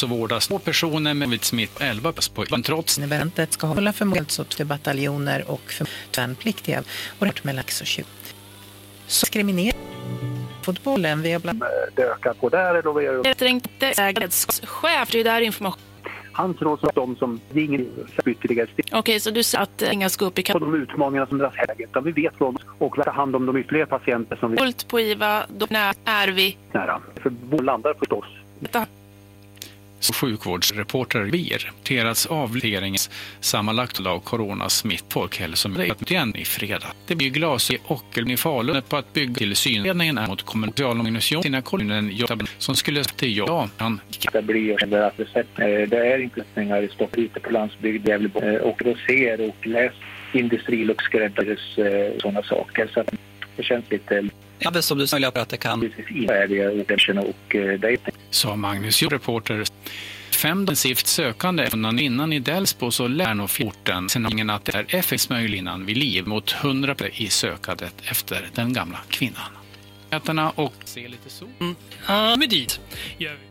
så vårdas två personer med covid-smitt 11 på men trots att ska hålla förmågan så för bataljoner och för värnpliktiga och det mellan 6 och 20. Så diskriminering fotbollen, vi har bland det ökar på där gör Ett ringt säkerhetschef, det är där information... Han tror att de som ingen ytterligare steg Okej, så du säger att inga ska upp i på de utmaningar som deras läge. Utan vi vet från och ta hand om de ytterligare patienter som vi Fullt på IVA, då när är vi... nära. För vår landar förstås. Detta. Sjukvårdsreporter BIR rapporterats av regeringens sammanlagt av coronasmitt folkhälsomyndigheten igen i fredag. Det blir glas i Ockeln i Falun på att bygga tillsynsledningen är mot kommunalorganisation sina kommunen Göteborg som skulle till ja, han det blir det att det sätt- eh, det är inplaceringar i Stockholm ute på landsbygd, Gävleborg eh, och då ser och läs industri och skräddares eh, sådana saker. Så det känns lite Ja, men som du sa, att det kan. precis färdiga orterna och eh, det är sa Magnus Hjort, reporter. Fem intensivt sökande innan, innan i Delsbo så lär nog fjorten sen att det är effektivt möjligt innan vid liv mot 100 i sökandet efter den gamla kvinnan. Ätarna och se lite sol. Mm. Ja, med dit. Gör vi.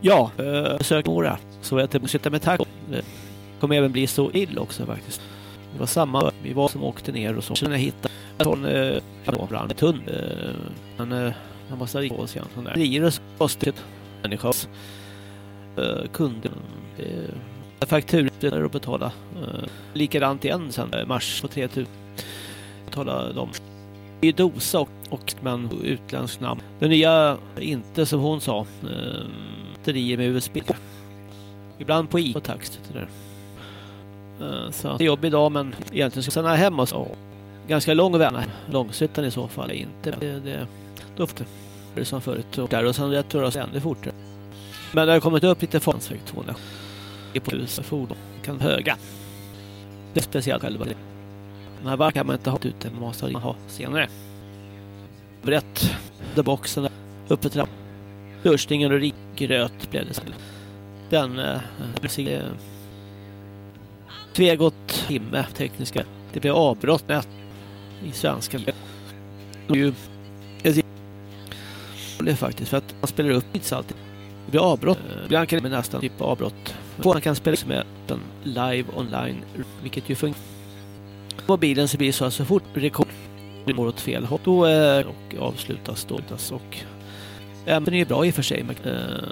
Ja, besök sök Mora. Så jag tänkte sitta med tack. Det kommer även bli så ill också faktiskt. Det var samma, vi var som åkte ner och så. Sen jag hittade en äh, eh, tunn. Eh, men jag måste ringa oss igen. Sån där. Virus kostet människas äh, kunden. Äh, fakturor att betala. Äh, likadant igen sen mars på 3000. Betala dem. Det är dosa och, och men utländsk namn. Den nya, inte som hon sa, äh, batterier med USB. Ibland på i och tax. Det där. Eh, Så det är jobb idag men egentligen ska jag stanna hemma och så. Ganska lång väg. Långsittan i så fall inte. Det, det, då får det som förut. Och där och sen rätt röra sig ännu fortare. Men det har kommit upp lite farnsvägtårna. Det är på tusen fordon. Kan höga. Det är speciellt själva. Den här kan man inte ha ute. Man måste ha senare. Brett. Där boxen där. Uppe till Lörstingen och rikröt blev det. så. Den eh, precis, eh, Tvegott timme tekniska. Det blev avbrott nät i svenska. Det är ju det är faktiskt för att man spelar upp inte alltid. Det blir avbrott. Eh, Ibland kan det bli nästan typ avbrott. Man kan spela med en live online vilket ju fungerar. Mobilen så blir det så att så fort rekord det går åt fel håll. Då eh, och avslutas då. Och ämnen är ju bra i och för sig. Men, eh,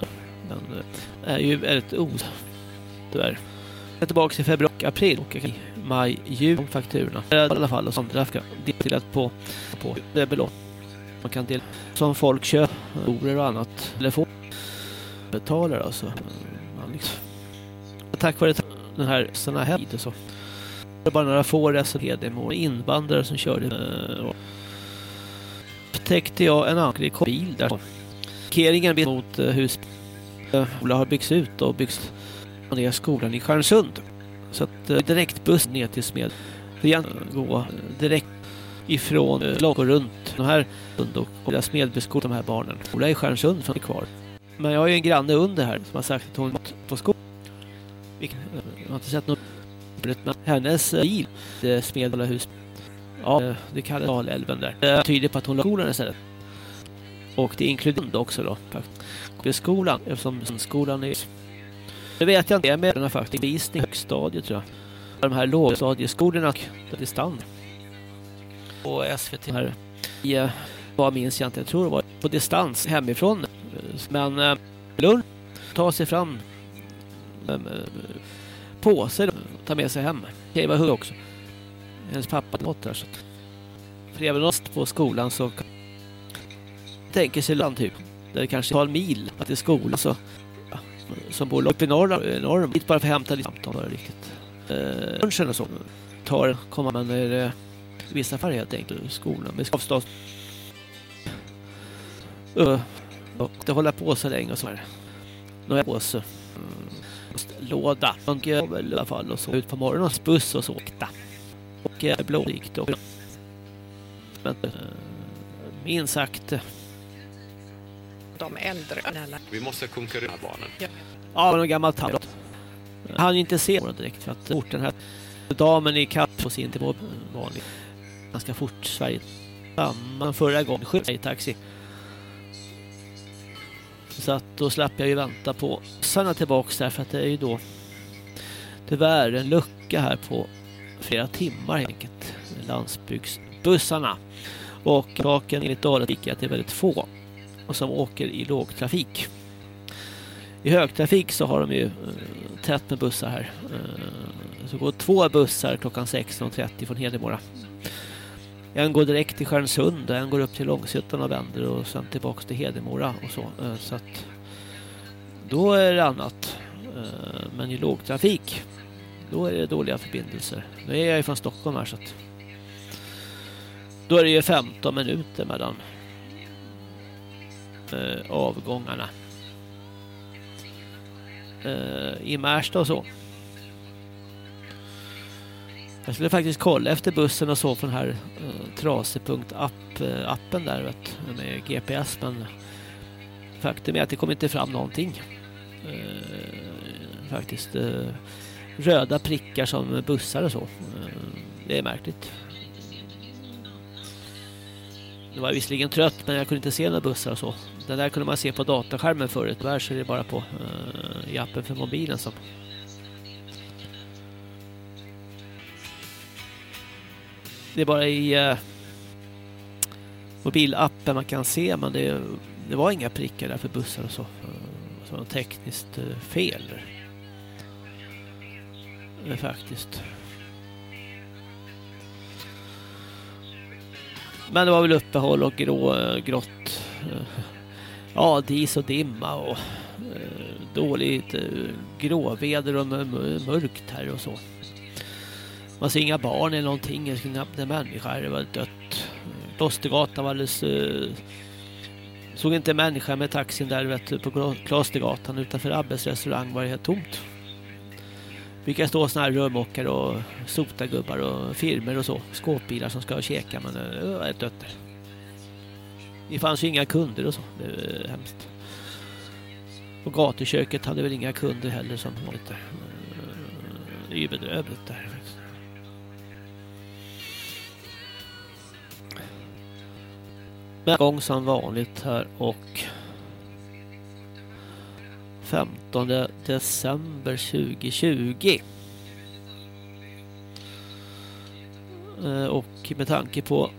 eh, är ju väldigt os... Tyvärr. Jag är tillbaka i februari, april och i maj, juni fakturorna. I alla fall och andra ska delat på, på det belopp man kan dela som folk köper, och annat, eller betalar alltså. Man liksom. Tack vare den här såna här tid så det bara några få resenärer och invandrare som körde eh, och upptäckte jag en annan bil där. Parkeringen mot eh, hus eh, Ola har byggts ut och byggts ner skolan i Stjärnsund. Så att direktbuss ner till Smed. För jag gå direkt ifrån Lång och runt de här och Ola Smedbyskol, de här barnen. Ola i Stjärnsund från kvar. Men jag har ju en granne under här som har sagt att hon gått på skolan. Jag har inte sett något men hennes bil Smedala hus ja, det kallas Dalälven där. Det tyder på att hon har skolan istället. Och det inkluderar också då skolan eftersom skolan är det vet jag inte, jag menar faktiskt visning högstadiet tror jag. De här lågstadieskolorna distans. Och SVT här i, vad minns jag inte, jag tror det var på distans hemifrån. Men eh, Lund tar sig fram eh, påse ta med sig hem. Keva var hugg också. Hennes pappa gått där så för även oss på skolan så tänker sig land typ där det kanske tar en mil att till skolan så ja, som bor uppe i norr, norr Inte bara för att hämta lite samtal riktigt. Eh, lunchen och så tar kommer man när... eh, vissa fall helt enkelt skolan med avstånd. Uh, och det håller på så länge och så här. Nu är jag på så låda. Och jag väl i alla fall och så ut på morgonens buss och så åkta. Och eh, blåvikt och men eh, minst sagt de äldre. Vi måste konkurrera barnen. Ja, ja en gammal tablet. Han inte se honom direkt för att orten här damen i kapp på sin till vanlig ganska fort Sverige samma förra gången sköt i taxi så att då slapp jag ju vänta på bussarna tillbaks där för att det är ju då tyvärr en lucka här på flera timmar helt enkelt. Landsbygdsbussarna. Och saken enligt Dalatrafik att det är väldigt få som åker i lågtrafik. I högtrafik så har de ju eh, tätt med bussar här. Eh, så går två bussar klockan 16.30 från Hedemora en går direkt till Stjärnsund och en går upp till Långshyttan och vänder och sen tillbaka till Hedemora och så. Eh, så att då är det annat. Eh, men i lågtrafik då är det dåliga förbindelser. Nu är jag ju från Stockholm här så att då är det ju 15 minuter mellan eh, avgångarna. I Märsta och så. Jag skulle faktiskt kolla efter bussen och så från här eh, uh, trase.app-appen eh, uh, där vet, med GPS men faktum är att det kom inte fram någonting. Uh, faktiskt uh, röda prickar som bussar och så. det är märkligt. Nu var visserligen trött men jag kunde inte se några bussar och så. Den där kunde man se på dataskärmen förut. Tyvärr så är det bara på i appen för mobilen som det är bara i eh, mobilappen man kan se men det, det var inga prickar där för bussar och så. Så var tekniskt eh, fel. Eh, faktiskt. Men det var väl uppehåll och grå, eh, grått. Eh, ja, dis och dimma och eh, dåligt gråväder och mörkt här och så. Man ser inga barn eller någonting, det knappt en människa, det var dött. Klostergatan var alldeles... Uh, såg inte en människa med taxin där vet du, på Klostergatan utanför Abbes restaurang var det helt tomt. Vilka stå såna här rörmokare och sotagubbar och firmer och så. Skåpbilar som ska käka men eh, det var helt dött där. Det fanns ju inga kunder och så. Det är eh, hemskt. Och gatuköket hade väl inga kunder heller som var lite... Det är ju bedrövligt där. Men gång som vanligt här och 15 december 2020. Eh, och med tanke på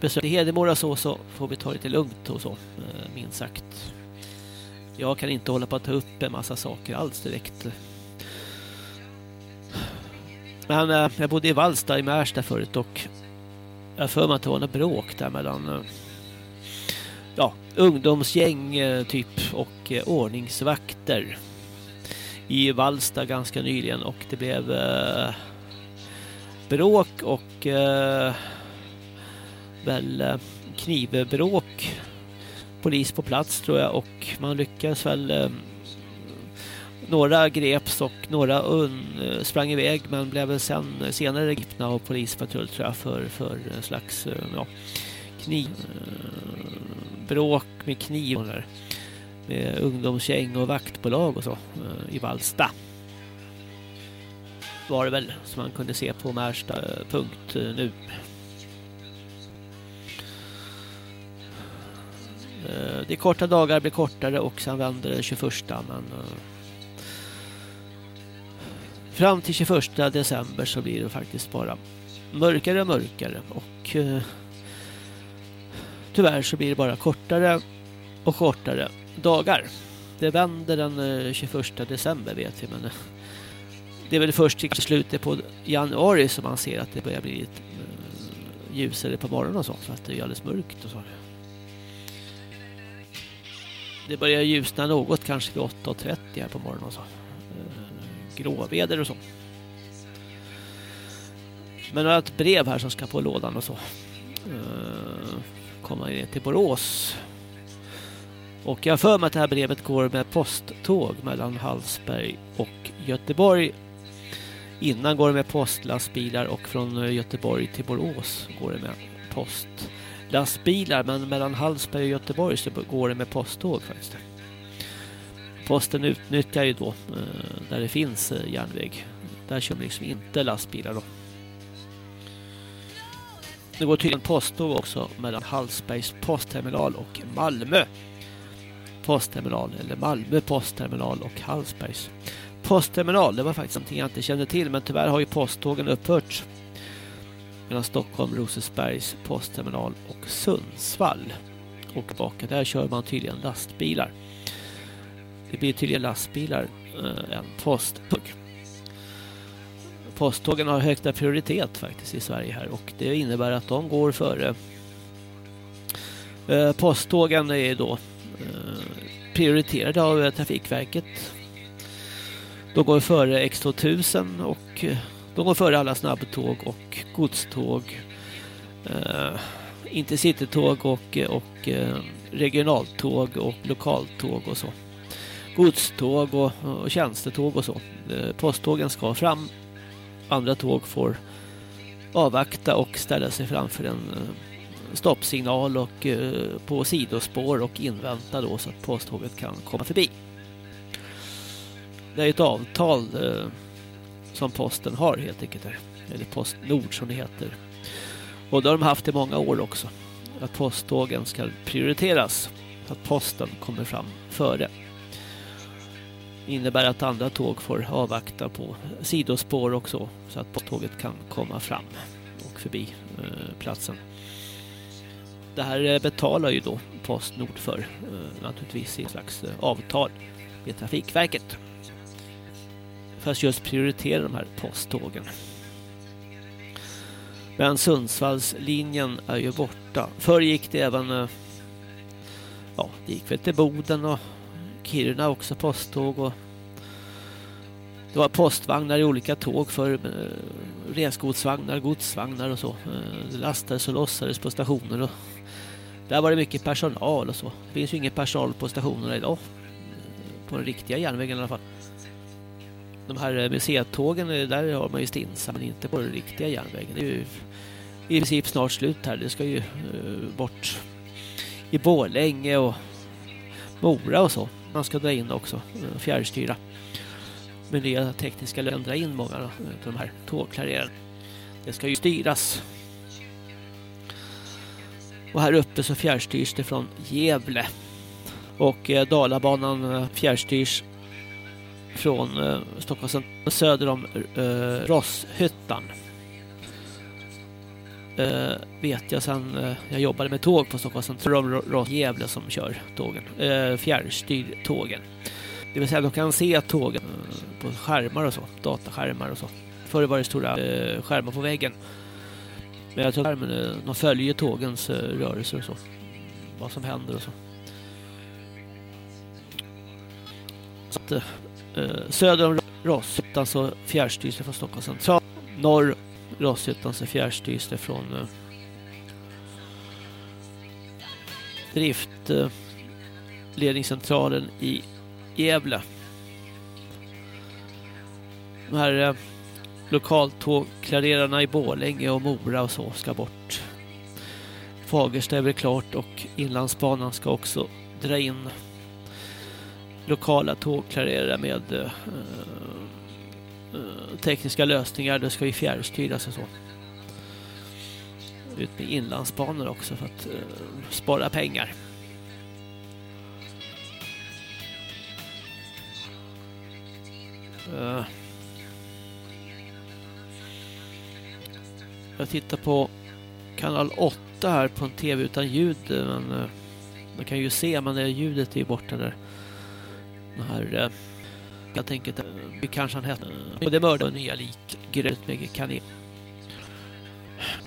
besöker Hedemora så, så får vi ta det lite lugnt och eh, så, minst sagt. Jag kan inte hålla på att ta upp en massa saker alls direkt. Men eh, jag bodde i Vallsta i Märsta förut och jag för mig att det var något bråk där mellan ja, ungdomsgäng eh, typ och eh, ordningsvakter i Vallsta ganska nyligen och det blev eh, bråk och väl knivbråk. Polis på plats tror jag och man lyckades väl några greps och några un, eh, sprang iväg men blev väl sen, senare gripna av polispatrull tror jag för, för en slags eh, ja, kniv, eh, bråk med knivar, med ungdomsgäng och vaktbolag och så eh, i Valsta. Var det väl som man kunde se på Märsta.nu. Eh, eh, det korta dagar blir kortare och sen vänder det 21 men Fram till 21 december så blir det faktiskt bara mörkare och mörkare och tyvärr så blir det bara kortare och kortare dagar. Det vänder den eh, 21 december vet vi men eh, det är väl först i slutet på januari som man ser att det börjar bli lite eh, ljusare på morgonen och så för att det är alldeles mörkt och så. Det börjar ljusna något kanske vid 8.30 här på morgonen och så gråväder och så. Men jag har ett brev här som ska på lådan och så. Komma ner till Borås. Och jag för mig att det här brevet går med posttåg mellan Hallsberg och Göteborg. Innan går det med postlastbilar och från eh, Göteborg till Borås går det med postlastbilar. Men mellan Hallsberg och Göteborg så går det med posttåg faktiskt. Posten utnyttjar ju då eh, där det finns eh, järnväg. Där kör man liksom inte lastbilar då. Det går tydligen posttåg också mellan Hallsbergs postterminal och Malmö postterminal eller Malmö postterminal och Hallsbergs postterminal. Det var faktiskt någonting jag inte kände till men tyvärr har ju posttågen upphört mellan Stockholm, Rosesbergs postterminal och Sundsvall. Och baka där kör man tydligen lastbilar. Det blir tydligen lastbilar eh, en än posttåg. Posttågen har högsta prioritet faktiskt i Sverige här och det innebär att de går före eh, posttågen är då eh, prioriterade av eh, Trafikverket. De går före X2000 och eh, de går före alla snabbtåg och godståg. Intercitytåg och, och regionaltåg och lokaltåg och så godståg och, och tjänstetåg och så. Eh, posttågen ska fram. Andra tåg får avvakta och ställa sig framför en eh, stoppsignal och eh, på sidospår och invänta då så att posttåget kan komma förbi. Det är ett avtal eh, som posten har helt enkelt. Eller Postnord som det heter. Och det har de haft i många år också. Att posttågen ska prioriteras. Att posten kommer fram före innebär att andra tåg får avvakta på sidospår också så att tåget kan komma fram och förbi eh, platsen. Det här eh, betalar ju då Postnord för eh, naturligtvis i ett slags eh, avtal med Trafikverket. För att just prioritera de här posttågen. Men Sundsvallslinjen är ju borta. Förr gick det även eh, ja, det gick väl till Boden och Kiruna också posttåg och det var postvagnar i olika tåg för eh, resgodsvagnar, godsvagnar och så. Eh, det lastades och lossades på stationer och där var det mycket personal och så. Det finns ju ingen personal på stationerna idag. På den riktiga järnvägen i alla fall. De här eh, museitågen, där har man ju stinsa men inte på den riktiga järnvägen. Det är ju i princip snart slut här. Det ska ju bort i Borlänge och Mora och så man ska dra in också, eh, fjärrstyra. Med nya tekniska lösningar dra in många av eh, de här tågklarerarna. Det ska ju styras. Och här uppe så fjärrstyrs det från Gävle. Och eh, Dalabanan fjärrstyrs från Stockholm söder om Rosshyttan eh, vet jag sen eh, jag jobbade med tåg på Stockholms central Gävle som kör tågen. Eh, fjärrstyr tågen. Det vill säga de kan se tågen eh, på skärmar och så, dataskärmar och så. Förr var det stora eh, skärmar på väggen. Men jag tror att eh, de följer tågens eh, rörelser och så. Vad som händer och så. så att, eh, eh söder om Rosshyttan så fjärrstyrs det från Stockholms central. Norr Rosshyttan så fjärrstyrs det från eh, driftledningscentralen eh, i Gävle. De här eh, lokaltågklarerarna i Bålänge och Mora och så ska bort. Fagersta är väl klart och Inlandsbanan ska också dra in lokala tågklarerare med eh, tekniska lösningar. Det ska ju fjärrstyras och så. Ut med inlandsbanor också för att uh, spara pengar. Eh. Jag tittar på kanal 8 här på en tv utan ljud eh, men man kan ju se men det ljudet är ju borta där. Den här jag tänker Hur det kanske han hette och det mördade nya lik gröt med kanel.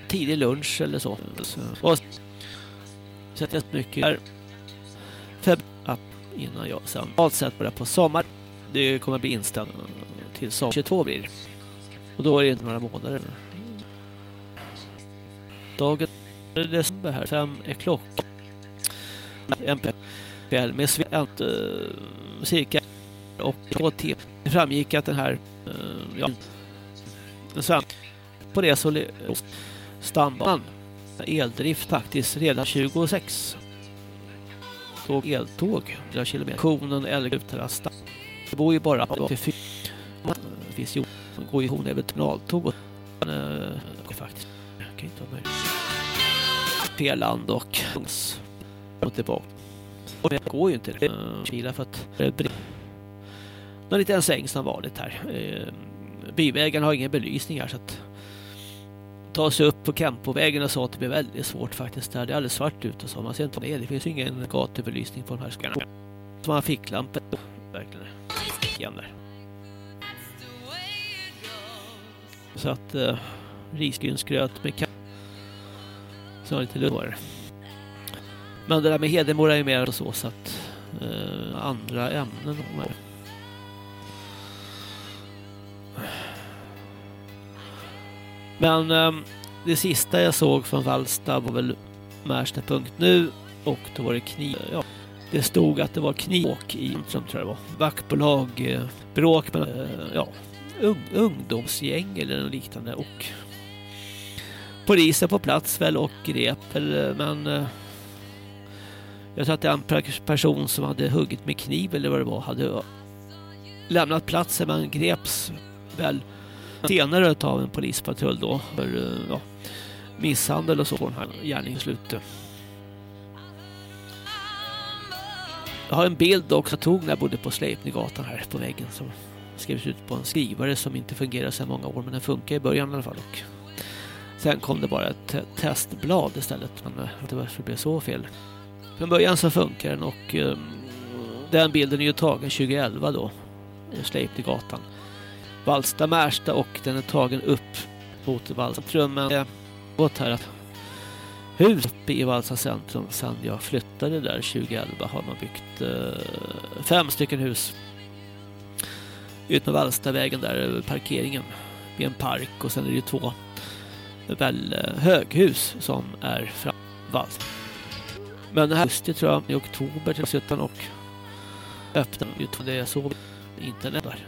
Tidig lunch eller så. Och så sätter jag mycket här feb innan jag sen allt sett börjar på sommar. Det kommer bli inställt till sommar 22 blir Och då är det inte några månader. Dagen december här, fem är klockan. MPL med svett eh, cirka och KT. Det framgick att den här uh, ja, sen på det så stambanan eldrift faktiskt redan 26 tåg eltåg 4 kilometer konen eller utrasta det bor ju bara på fyra finns ju går ju hon över terminaltåg och uh, faktiskt kan inte ha möjligt Peland och och tillbaka. Och det går ju inte att kila för att någon liten säng som vanligt här. Eh, Byvägen har ingen belysning här så att ta sig upp på Kempovägen och så att det blir väldigt svårt faktiskt där. Det är alldeles svart ute och så. Man ser inte ner. Det finns ju ingen gatubelysning på de här skogarna. Så man har ficklampor. Verkligen. Igen där. Så att eh, risgrynsgröt med kaffe. Så lite luftvar. Men det där med Hedemora är ju mer så, så att eh, andra ämnen med. Men ehm, det sista jag såg från Vallsta var väl Märsta.nu och då var det kniv. Ja, det stod att det var knivåk i som tror jag det var. Vaktbolag, eh, bråk med eh, ja, ung, ungdomsgäng eller något liknande och polisen på plats väl och grep eller, eh, men eh, jag tror att det är en person som hade huggit med kniv eller vad det var hade lämnat platsen men greps väl senare av en polispatrull då för eh, ja, misshandel och så på den här gärningsslutet. Jag har en bild också jag tog när jag bodde på Sleipnegatan här på väggen som skrevs ut på en skrivare som inte fungerar sedan många år men den funkar i början i alla fall. Och sen kom det bara ett testblad istället men eh, det varför det blev så fel. Från början så funkar den och um, den bilden är ju tagen 2011 då i Sleipnegatan. Valsta Märsta och den är tagen upp mot Valsta Trummen gått här att hus uppe i Valsta centrum sen jag flyttade där 2011 har man byggt eh, fem stycken hus ut med Valstavägen där eh, parkeringen vid en park och sen är det två väl eh, höghus som är fram Valsta. Men det här huset tror jag i oktober till 17 och öppnade två det jag såg internet där.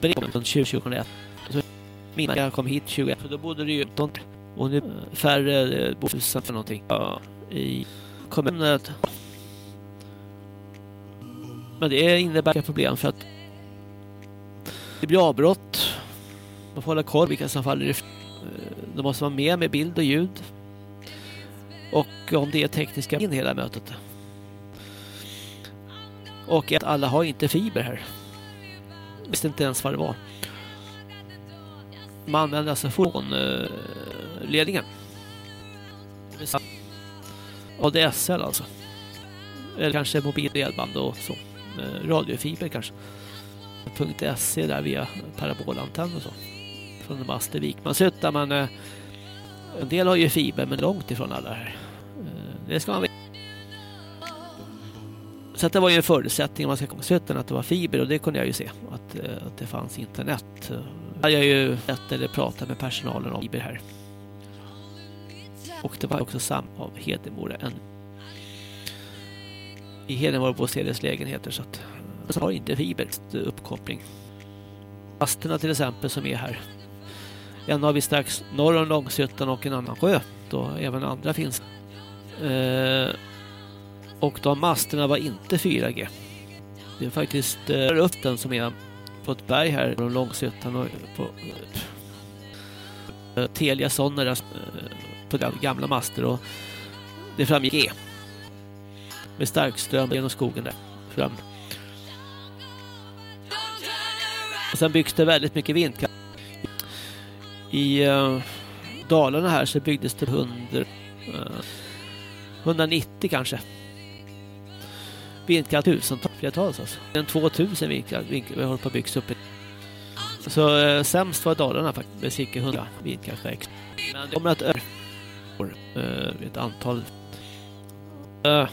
Breven 2021. Så min jag kom hit 21 för då bodde det ju tomt. och nu färre eh, bohusen för någonting ja, i kommunen. Men det innebär problem för att det blir avbrott. Man får hålla koll vilka som faller ifrån. Eh, de måste vara med med bild och ljud. Och om det är tekniska in hela mötet. Och att alla har inte fiber här. Visste inte ens vad det var. Man använder alltså från eh, ledningen. ADSL alltså. Eller kanske mobilbredband och så. Eh, radiofiber kanske. .se där via parabolantenn och så. Från Mastervik. Man Men eh, en del har ju fiber men långt ifrån alla här. Eh, det ska man. Så det var ju en förutsättning om man ska komma till att det var fiber och det kunde jag ju se. Att, eh, att det fanns internet. Eh, jag hade ju sett eller pratat med personalen om fiber här. Och det var också samma av Hedemora en i Hedemora bostäders lägenheter så att eh, så har inte fiber uppkoppling. Masterna till exempel som är här. En har vi strax norr om Långshyttan och en annan sjö. Då även andra finns. Eh, och de masterna var inte 4G. Det är faktiskt eh, upp den som är på ett berg här på Långshyttan och eh, på eh, Telia Sonera eh, på gamla master och det framgick E. Med starkström genom skogen där fram. Och sen byggs det väldigt mycket vindkraft. I eh, Dalarna här så byggdes det 100, 190 eh, kanske. Vindkraft tusentals, flertals alltså. En 2000 vindkraft, Vi håller på att byggs upp. Så eh, sämst var Dalarna faktiskt med cirka 100 vindkraftverk. Men det kommer att öka eh, ett antal Eh.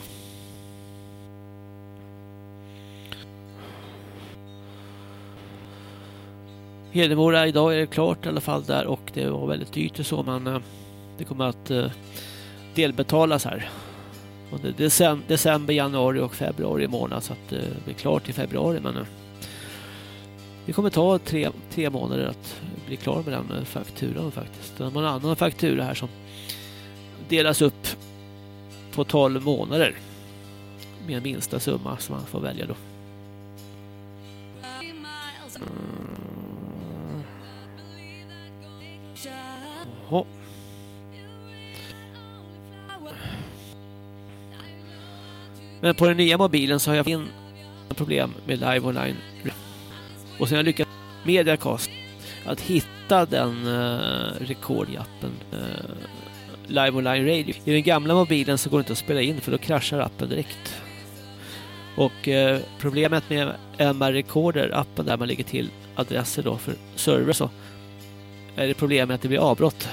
Hedemora idag är det klart i alla fall där och det var väldigt dyrt och så men eh, det kommer att eh, delbetalas här. Under december, januari och februari månad så att det blir klart i februari men det kommer ta tre, tre månader att bli klar med den fakturan faktiskt. De har en annan faktura här som delas upp på 12 månader med en minsta summa som man får välja då. Jaha. Men på den nya mobilen så har jag inga problem med Live Online. Och sen har jag lyckats Mediacast att hitta den eh, uh, rekordappen uh, eh, Live Online Radio. I den gamla mobilen så går det inte att spela in för då kraschar appen direkt. Och uh, problemet med MR Recorder, appen där man lägger till adresser då för server så är det problemet att det blir avbrott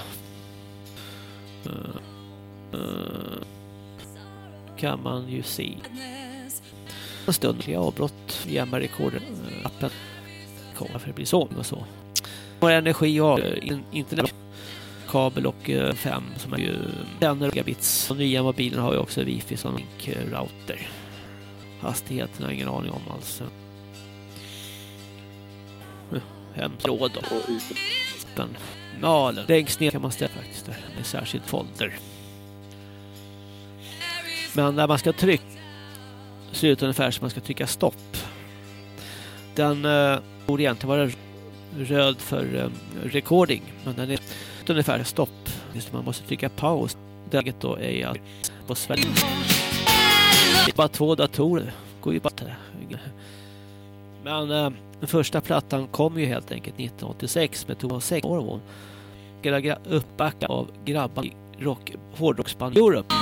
kan man ju se. En stund blir avbrott i MR Recorder appen. Kommer för det blir så och så. Och energi och internet kabel och 5 som är ju 10 megabits. Den nya mobilen har ju också wifi som link-router. Hastigheten har ingen aning om alls. Hemtråd då. Öppen. Malen. Längst ner kan man ställa faktiskt där. Med särskild folder. Men när man ska trycka ser ut ungefär som man ska trycka stopp. Den eh, borde egentligen vara röd för eh, recording. Men den är ungefär stopp. Just man måste trycka paus. Det då är att på Sverige. Bara två datorer. Går ju bara Men eh, den första plattan kom ju helt enkelt 1986 med Thomas sex år. Uppbackad av grabbar i rock, hårdrocksband Europe.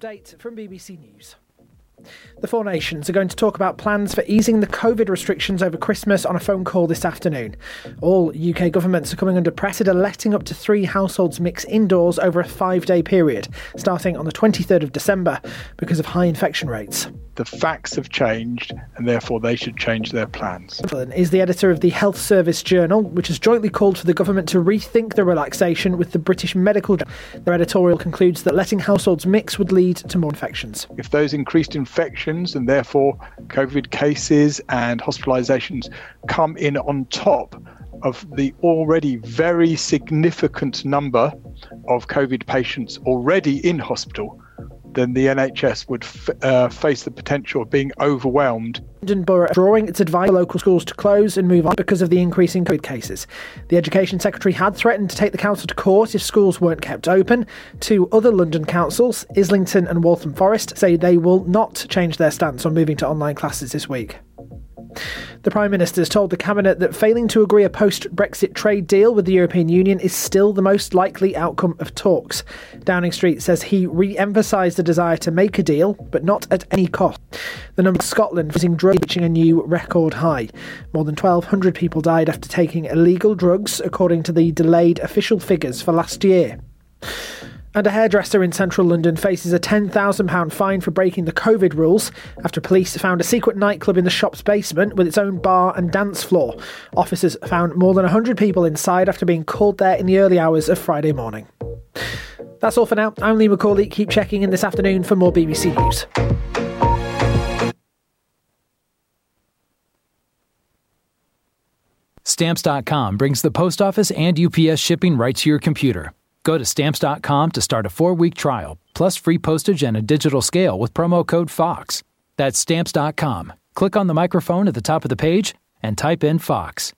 Update from BBC News. The Four Nations are going to talk about plans for easing the COVID restrictions over Christmas on a phone call this afternoon. All UK governments are coming under pressure to letting up to three households mix indoors over a five day period, starting on the 23rd of December because of high infection rates. The facts have changed, and therefore they should change their plans. Is the editor of the Health Service Journal, which has jointly called for the government to rethink the relaxation with the British Medical Journal. Their editorial concludes that letting households mix would lead to more infections. If those increased infections and therefore COVID cases and hospitalizations come in on top of the already very significant number of COVID patients already in hospital, then the NHS would f- uh, face the potential of being overwhelmed London Borough drawing its advice for local schools to close and move on because of the increase in COVID cases. The Education Secretary had threatened to take the council to court if schools weren't kept open. Two other London councils, Islington and Waltham Forest, say they will not change their stance on moving to online classes this week. The Prime Minister has told the Cabinet that failing to agree a post Brexit trade deal with the European Union is still the most likely outcome of talks. Downing Street says he re emphasised the desire to make a deal, but not at any cost. The number of Scotland using drugs reaching a new record high. More than 1,200 people died after taking illegal drugs, according to the delayed official figures for last year. And a hairdresser in central London faces a £10,000 fine for breaking the COVID rules after police found a secret nightclub in the shop's basement with its own bar and dance floor. Officers found more than 100 people inside after being called there in the early hours of Friday morning. That's all for now. I'm Lee McCauley. Keep checking in this afternoon for more BBC News. Stamps.com brings the post office and UPS shipping right to your computer. Go to Stamps.com to start a four week trial, plus free postage and a digital scale with promo code FOX. That's Stamps.com. Click on the microphone at the top of the page and type in FOX.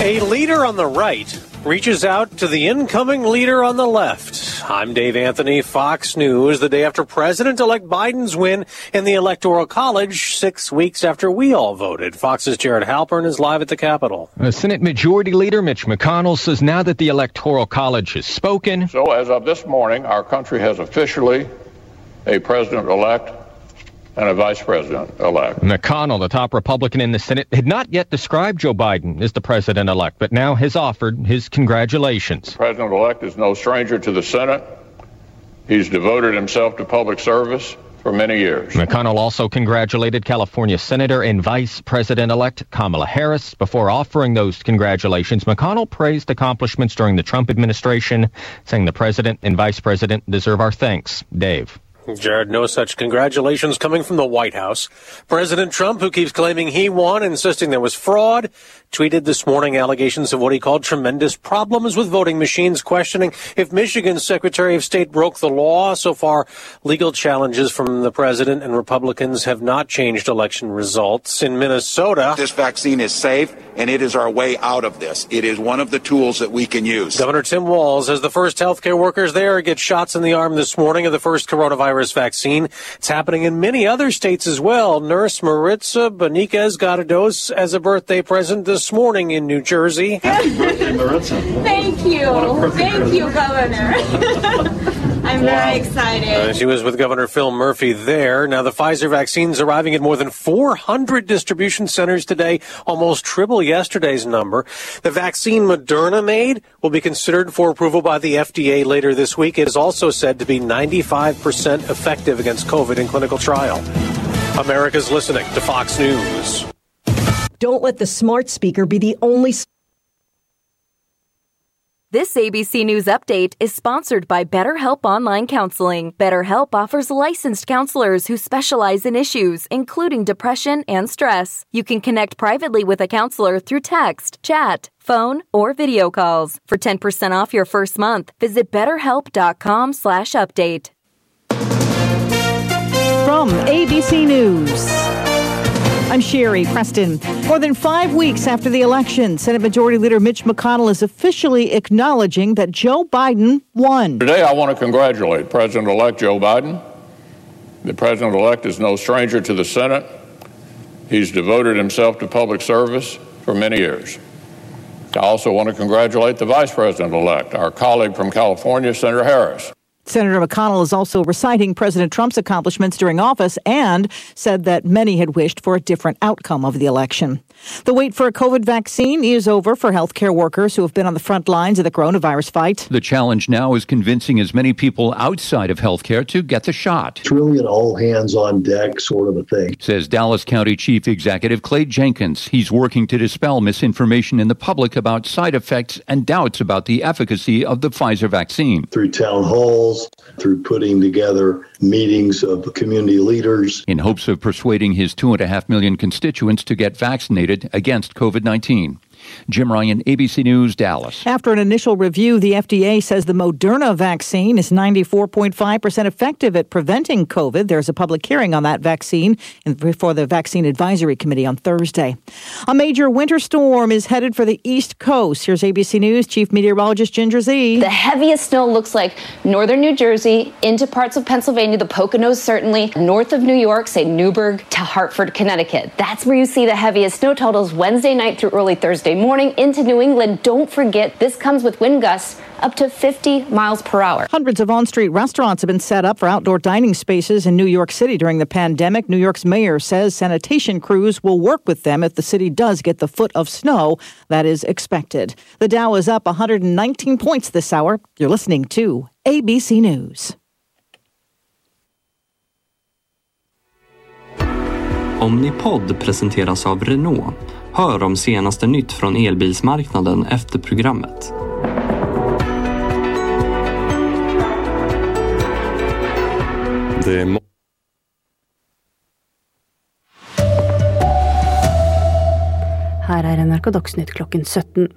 A leader on the right reaches out to the incoming leader on the left. I'm Dave Anthony, Fox News, the day after President elect Biden's win in the Electoral College, six weeks after we all voted. Fox's Jared Halpern is live at the Capitol. Senate Majority Leader Mitch McConnell says now that the Electoral College has spoken, So, as of this morning, our country has officially a president elect and a vice president elect. McConnell, the top Republican in the Senate, had not yet described Joe Biden as the president elect, but now has offered his congratulations. President elect is no stranger to the Senate. He's devoted himself to public service for many years. McConnell also congratulated California Senator and Vice President elect Kamala Harris. Before offering those congratulations, McConnell praised accomplishments during the Trump administration, saying the president and vice president deserve our thanks. Dave. Jared, no such congratulations coming from the White House. President Trump, who keeps claiming he won, insisting there was fraud, tweeted this morning allegations of what he called tremendous problems with voting machines, questioning if Michigan's Secretary of State broke the law. So far, legal challenges from the president and Republicans have not changed election results. In Minnesota, This vaccine is safe and it is our way out of this. It is one of the tools that we can use. Governor Tim Walz as the first healthcare workers there get shots in the arm this morning of the first coronavirus vaccine. It's happening in many other states as well. Nurse Maritza Beniquez got a dose as a birthday present this morning in New Jersey. Happy birthday, Maritza. Thank you. Thank you, Governor. I'm I'm very excited. Uh, she was with Governor Phil Murphy there. Now, the Pfizer vaccine's arriving at more than 400 distribution centers today, almost triple yesterday's number. The vaccine Moderna made will be considered for approval by the FDA later this week. It is also said to be 95% effective against COVID in clinical trial. America's listening to Fox News. Don't let the smart speaker be the only. This ABC News update is sponsored by BetterHelp Online Counseling. BetterHelp offers licensed counselors who specialize in issues, including depression and stress. You can connect privately with a counselor through text, chat, phone, or video calls. For 10% off your first month, visit betterhelp.com slash update. From ABC News. I'm Sherry Preston. More than five weeks after the election, Senate Majority Leader Mitch McConnell is officially acknowledging that Joe Biden won. Today, I want to congratulate President elect Joe Biden. The President elect is no stranger to the Senate. He's devoted himself to public service for many years. I also want to congratulate the Vice President elect, our colleague from California, Senator Harris. Senator McConnell is also reciting President Trump's accomplishments during office and said that many had wished for a different outcome of the election. The wait for a COVID vaccine is over for healthcare workers who have been on the front lines of the coronavirus fight. The challenge now is convincing as many people outside of healthcare to get the shot. It's really an all hands on deck sort of a thing. Says Dallas County Chief Executive Clay Jenkins. He's working to dispel misinformation in the public about side effects and doubts about the efficacy of the Pfizer vaccine. Through town halls, through putting together meetings of community leaders. In hopes of persuading his two and a half million constituents to get vaccinated against COVID 19. Jim Ryan, ABC News, Dallas. After an initial review, the FDA says the Moderna vaccine is 94.5% effective at preventing COVID. There's a public hearing on that vaccine before the Vaccine Advisory Committee on Thursday. A major winter storm is headed for the East Coast. Here's ABC News Chief Meteorologist Ginger Z. The heaviest snow looks like northern New Jersey into parts of Pennsylvania, the Poconos certainly, north of New York, say Newburgh to Hartford, Connecticut. That's where you see the heaviest snow totals Wednesday night through early Thursday morning into New England. Don't forget, this comes with wind gusts up to 50 miles per hour. Hundreds of on street restaurants have been set up for outdoor dining spaces in New York City during the pandemic. New York's mayor says sanitation crews will work with them if the city does get the foot of snow that is expected. The Dow is up 119 points this hour. You're listening to ABC News. Omnipod presenteras av Renault. Hör om senaste nytt från elbilsmarknaden efter programmet. Det är NRK Dagsnytt klokken 17.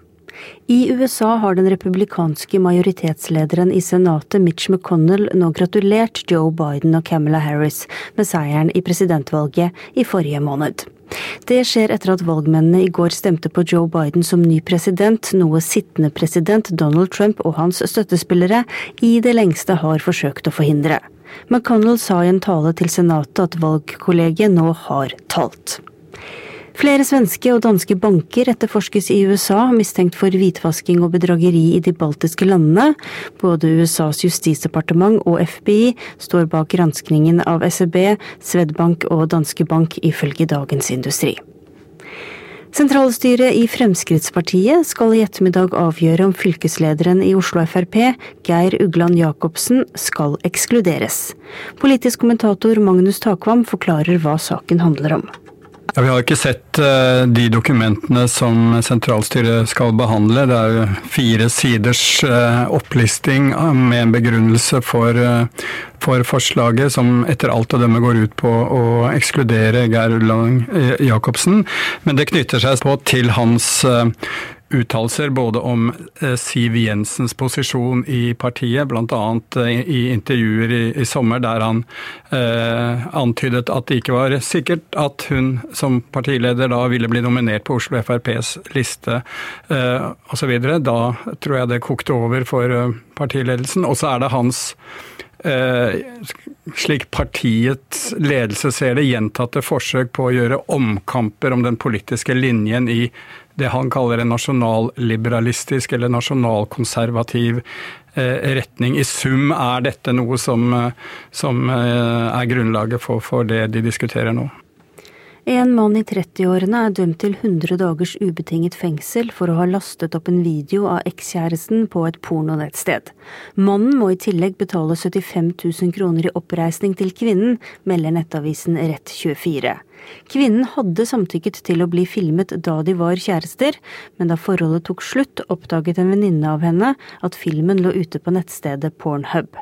I USA har den republikanske majoritetslederen i senatet Mitch McConnell nå gratulert Joe Biden og Camilla Harris med seieren i presidentvalget i forrige måned. Det skjer etter at valgmennene i går stemte på Joe Biden som ny president, noe sittende president Donald Trump og hans støttespillere i det lengste har forsøkt å forhindre. McConnell sa i en tale til senatet at valgkollegiet nå har talt. Flere svenske og danske banker etterforskes i USA, mistenkt for hvitvasking og bedrageri i de baltiske landene. Både USAs justisdepartement og FBI står bak granskningen av SEB, Swedbank og Danske Bank, ifølge Dagens Industri. Sentralstyret i Fremskrittspartiet skal i ettermiddag avgjøre om fylkeslederen i Oslo Frp, Geir Ugland Jacobsen, skal ekskluderes. Politisk kommentator Magnus Takvam forklarer hva saken handler om. Ja, vi har ikke sett uh, de dokumentene som sentralstyret skal behandle. Det er jo fire siders uh, eh, opplisting med en begrunnelse for, uh, eh, for, forslaget, som etter alt å dømme går ut på å ekskludere Geir Ullang Jacobsen. Men det knytter seg på til hans uttalelser både om eh, Siv Jensens posisjon i partiet, bl.a. Eh, i intervjuer i, i, sommer der han eh, antydet at det ikke var sikkert at hun som partileder da ville bli nominert på Oslo FrPs liste eh, osv. Da tror jeg det kokte over for eh, partiledelsen. Og så er det hans Eh, slik partiets ledelse ser det, gjentatte forsøk på å gjøre omkamper om den politiske linjen i det han kaller en nasjonalliberalistisk eller nasjonalkonservativ eh, retning. I sum er dette noe som, eh, som eh, er grunnlaget for, for det de diskuterer nå. En mann i 30-årene er dømt til 100 dagers ubetinget fengsel for å ha lastet opp en video av ekskjæresten på et pornonettsted. Mannen må i tillegg betale 75 000 kroner i oppreisning til kvinnen, melder nettavisen Rett24. Kvinnen hadde samtykket til å bli filmet da de var kjærester, men da forholdet tok slutt, oppdaget en venninne av henne at filmen lå ute på nettstedet Pornhub.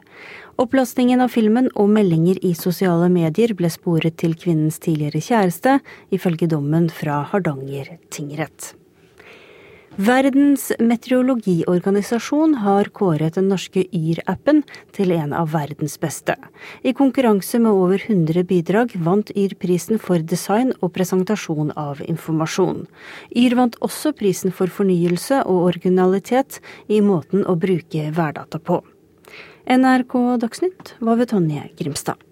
Opplastningen av filmen og meldinger i sosiale medier ble sporet til kvinnens tidligere kjæreste, ifølge dommen fra Hardanger tingrett. Verdens meteorologiorganisasjon har kåret den norske Yr-appen til en av verdens beste. I konkurranse med over 100 bidrag vant Yr prisen for design og presentasjon av informasjon. Yr vant også prisen for fornyelse og originalitet i måten å bruke værdata på. NRK Dagsnytt var ved Tonje Grimstad.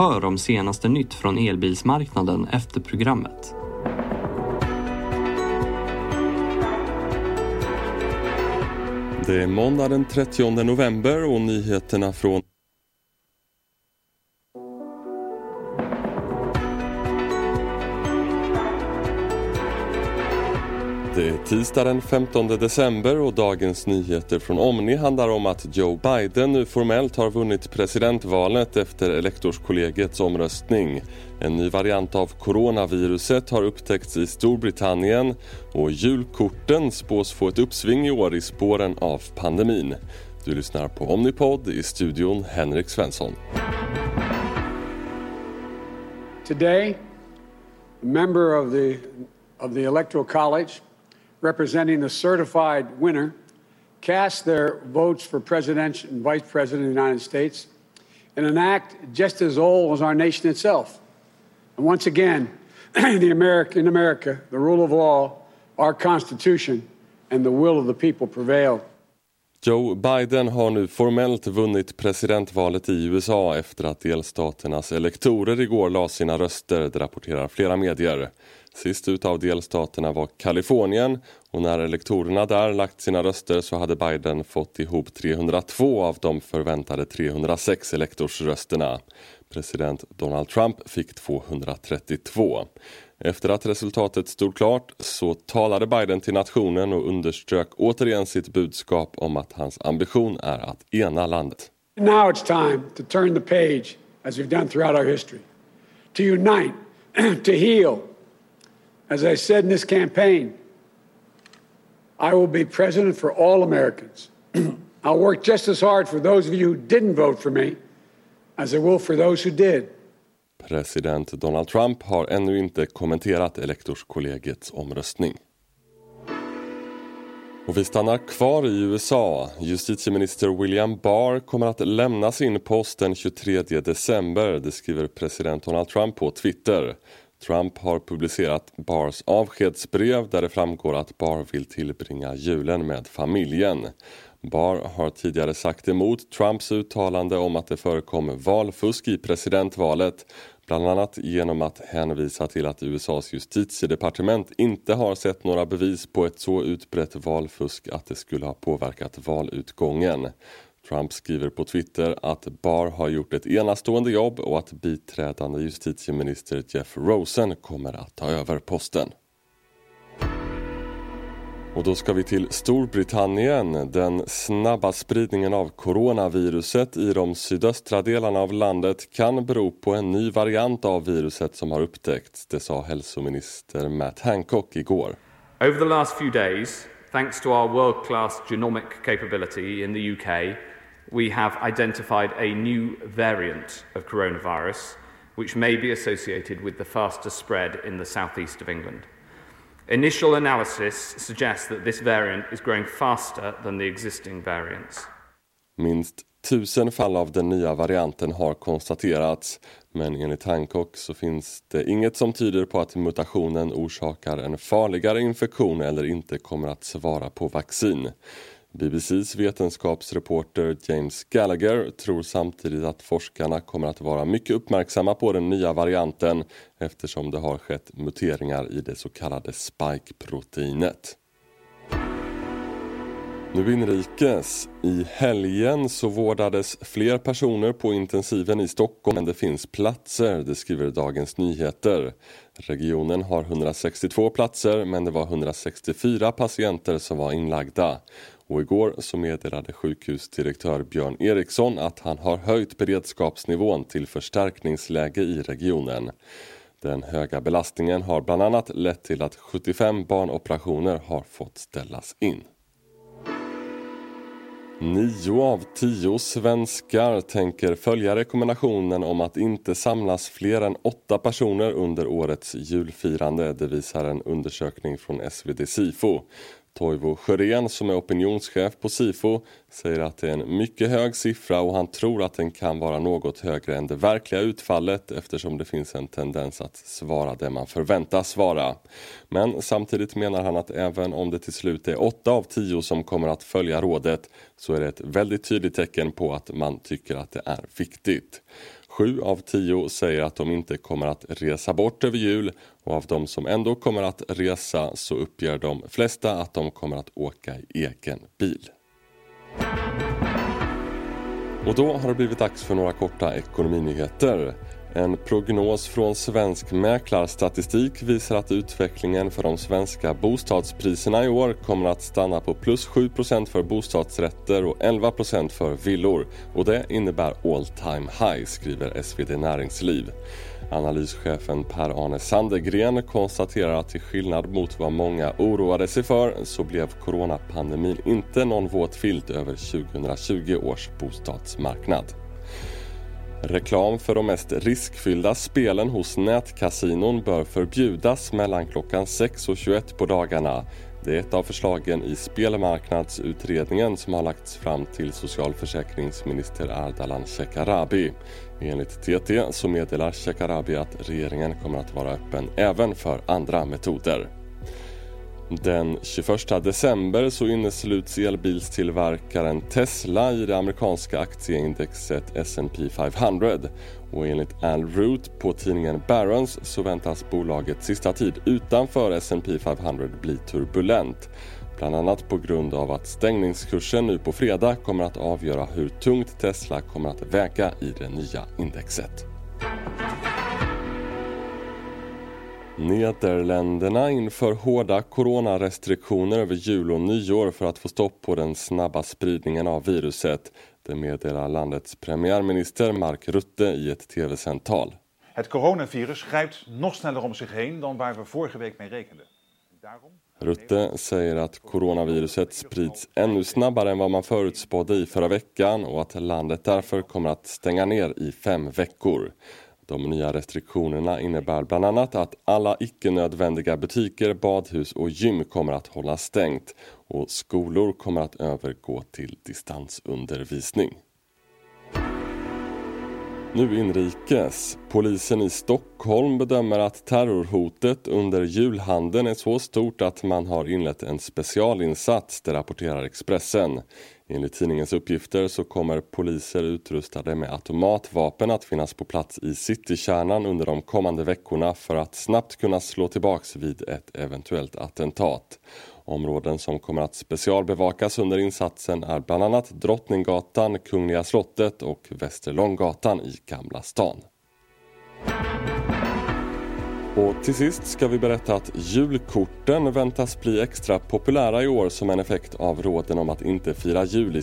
Hör om senaste nytt från elbilsmarknaden efter programmet. Det är måndag den 30 november och nyheterna från Det är tisdag den 15 december och dagens nyheter från Omni handlar om att Joe Biden nu formellt har vunnit presidentvalet efter elektorskollegiets omröstning. En ny variant av coronaviruset har upptäckts i Storbritannien och julkorten spås få ett uppsving i år i spåren av pandemin. Du lyssnar på Omnipod i studion Henrik Svensson. Today, a member of the, of the Electoral College representing the certified winner cast their votes for president and vice president of the United States in an act just as old as our nation itself. And once again, the America, in America, the rule of law, our Constitution, and the will of the people prevailed. Joe Biden har nu formellt vunnit presidentvalet i USA efter att delstaternas elektorer igår la sina röster, det rapporterar flera medier. Sist ut av delstaterna var Kalifornien och när elektorerna där lagt sina röster så hade Biden fått ihop 302 av de förväntade 306 elektorsrösterna. President Donald Trump fick 232. Efter att resultatet stod klart så talade Biden till nationen och underströk återigen sitt budskap om att hans ambition är att ena landet. Now it's time to turn the page as we've done throughout our history. To unite, to heal. As I said in this campaign, I will be president for all Americans. I'll work just as hard for those of you who didn't vote for me as I will for those who did. President Donald Trump har ännu inte kommenterat elektorskollegiets omröstning. Och vi stannar kvar i USA. Justitieminister William Barr kommer att lämna sin post den 23 december, det skriver president Donald Trump på Twitter. Trump har publicerat Bars avskedsbrev där det framgår att Barr vill tillbringa julen med familjen. Barr har tidigare sagt emot Trumps uttalande om att det förekom valfusk i presidentvalet bland annat genom att hänvisa till att USAs justitiedepartement inte har sett några bevis på ett så utbrett valfusk att det skulle ha påverkat valutgången. Trump skriver på Twitter att Barr har gjort ett enastående jobb och att biträdande justitieminister Jeff Rosen kommer att ta över posten. Och då ska vi till Storbritannien. Den snabba spridningen av coronaviruset i de sydöstra delarna av landet kan bero på en ny variant av viruset som har upptäckts. Det sa hälsominister Matt Hancock igår. Over the last few days, thanks to our world-class genomic capability in the UK, we have identified a new variant of coronavirus which may be associated with the faster spread in the southeast of England. Initial analysis suggests that this variant is growing faster than the existing variants. Minst tusen fall av den nya varianten har konstaterats men enligt Hancock så finns det inget som tyder på att mutationen orsakar en farligare infektion eller inte kommer att svara på vaccin. BBCs vetenskapsreporter James Gallagher tror samtidigt att forskarna kommer att vara mycket uppmärksamma på den nya varianten eftersom det har skett muteringar i det så kallade spike-proteinet. Nu inrikes. I helgen så vårdades fler personer på intensiven i Stockholm än det finns platser, det skriver Dagens Nyheter. Regionen har 162 platser men det var 164 patienter som var inlagda. Och igår så meddelade sjukhusdirektör Björn Eriksson att han har höjt beredskapsnivån till förstärkningsläge i regionen. Den höga belastningen har bland annat lett till att 75 barnoperationer har fått ställas in. Nio av tio svenskar tänker följa rekommendationen om att inte samlas fler än åtta personer under årets julfirande. Det visar en undersökning från SvD Sifo. Toivo Sjörén som är opinionschef på Sifo säger att det är en mycket hög siffra och han tror att den kan vara något högre än det verkliga utfallet eftersom det finns en tendens att svara det man förväntas svara. Men samtidigt menar han att även om det till slut är 8 av 10 som kommer att följa rådet så är det ett väldigt tydligt tecken på att man tycker att det är viktigt. Sju av tio säger att de inte kommer att resa bort över jul och av de som ändå kommer att resa så uppger de flesta att de kommer att åka i egen bil. Och då har det blivit dags för några korta ekonominyheter. En prognos från Svensk Mäklarstatistik visar att utvecklingen för de svenska bostadspriserna i år kommer att stanna på plus 7% för bostadsrätter och 11% för villor. Och det innebär all time high, skriver SvD Näringsliv. Analyschefen Per-Arne Sandegren konstaterar att till skillnad mot vad många oroade sig för så blev coronapandemin inte någon våt filt över 2020 års bostadsmarknad. Reklam för de mest riskfyllda spelen hos nätkasinon bör förbjudas mellan klockan 6 och 21 på dagarna. Det är ett av förslagen i spelmarknadsutredningen som har lagts fram till socialförsäkringsminister Ardalan Shekarabi. Enligt TT så meddelar Shekarabi att regeringen kommer att vara öppen även för andra metoder. Den 21 december så innesluts elbilstillverkaren Tesla i det amerikanska aktieindexet S&P 500 och enligt Al Root på tidningen Barron's så väntas bolagets sista tid utanför S&P 500 bli turbulent. Bland annat på grund av att stängningskursen nu på fredag kommer att avgöra hur tungt Tesla kommer att väga i det nya indexet. Nederländerna inför hårda coronarestriktioner över jul och nyår för att få stopp på den snabba spridningen av viruset. Det meddelar landets premiärminister Mark Rutte i ett tv-sänt tal. Het coronavirus grijpt nog sneller om zich heen dan waar we vorige week mee rekenden. Rutte säger att coronaviruset sprids ännu snabbare än vad man förutspådde i förra veckan och att landet därför kommer att stänga ner i fem veckor. De nya restriktionerna innebär bland annat att alla icke-nödvändiga butiker, badhus och gym kommer att hålla stängt och skolor kommer att övergå till distansundervisning. Nu inrikes. Polisen i Stockholm bedömer att terrorhotet under julhandeln är så stort att man har inlett en specialinsats, det rapporterar Expressen. Enligt tidningens uppgifter så kommer poliser utrustade med automatvapen att finnas på plats i citykärnan under de kommande veckorna för att snabbt kunna slå tillbaks vid ett eventuellt attentat. Områden som kommer att specialbevakas under insatsen är bland annat Drottninggatan, Kungliga slottet och Västerlånggatan i Gamla stan. Och till sist ska vi berätta att julkorten väntas bli extra populära i år som en effekt av råden om att inte fira jul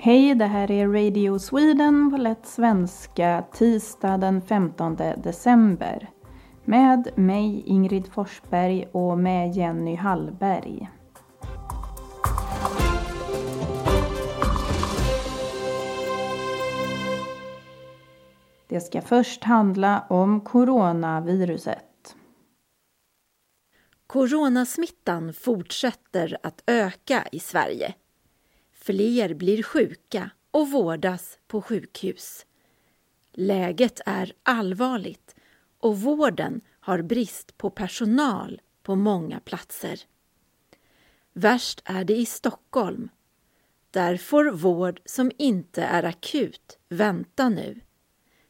Hej, det här är Radio Sweden på lätt svenska tisdag den 15 december. Med mig Ingrid Forsberg och med Jenny Hallberg. Det ska först handla om coronaviruset. Coronasmittan fortsätter att öka i Sverige. Fler blir sjuka och vårdas på sjukhus. Läget är allvarligt och vården har brist på personal på många platser. Värst är det i Stockholm. Där får vård som inte är akut vänta nu.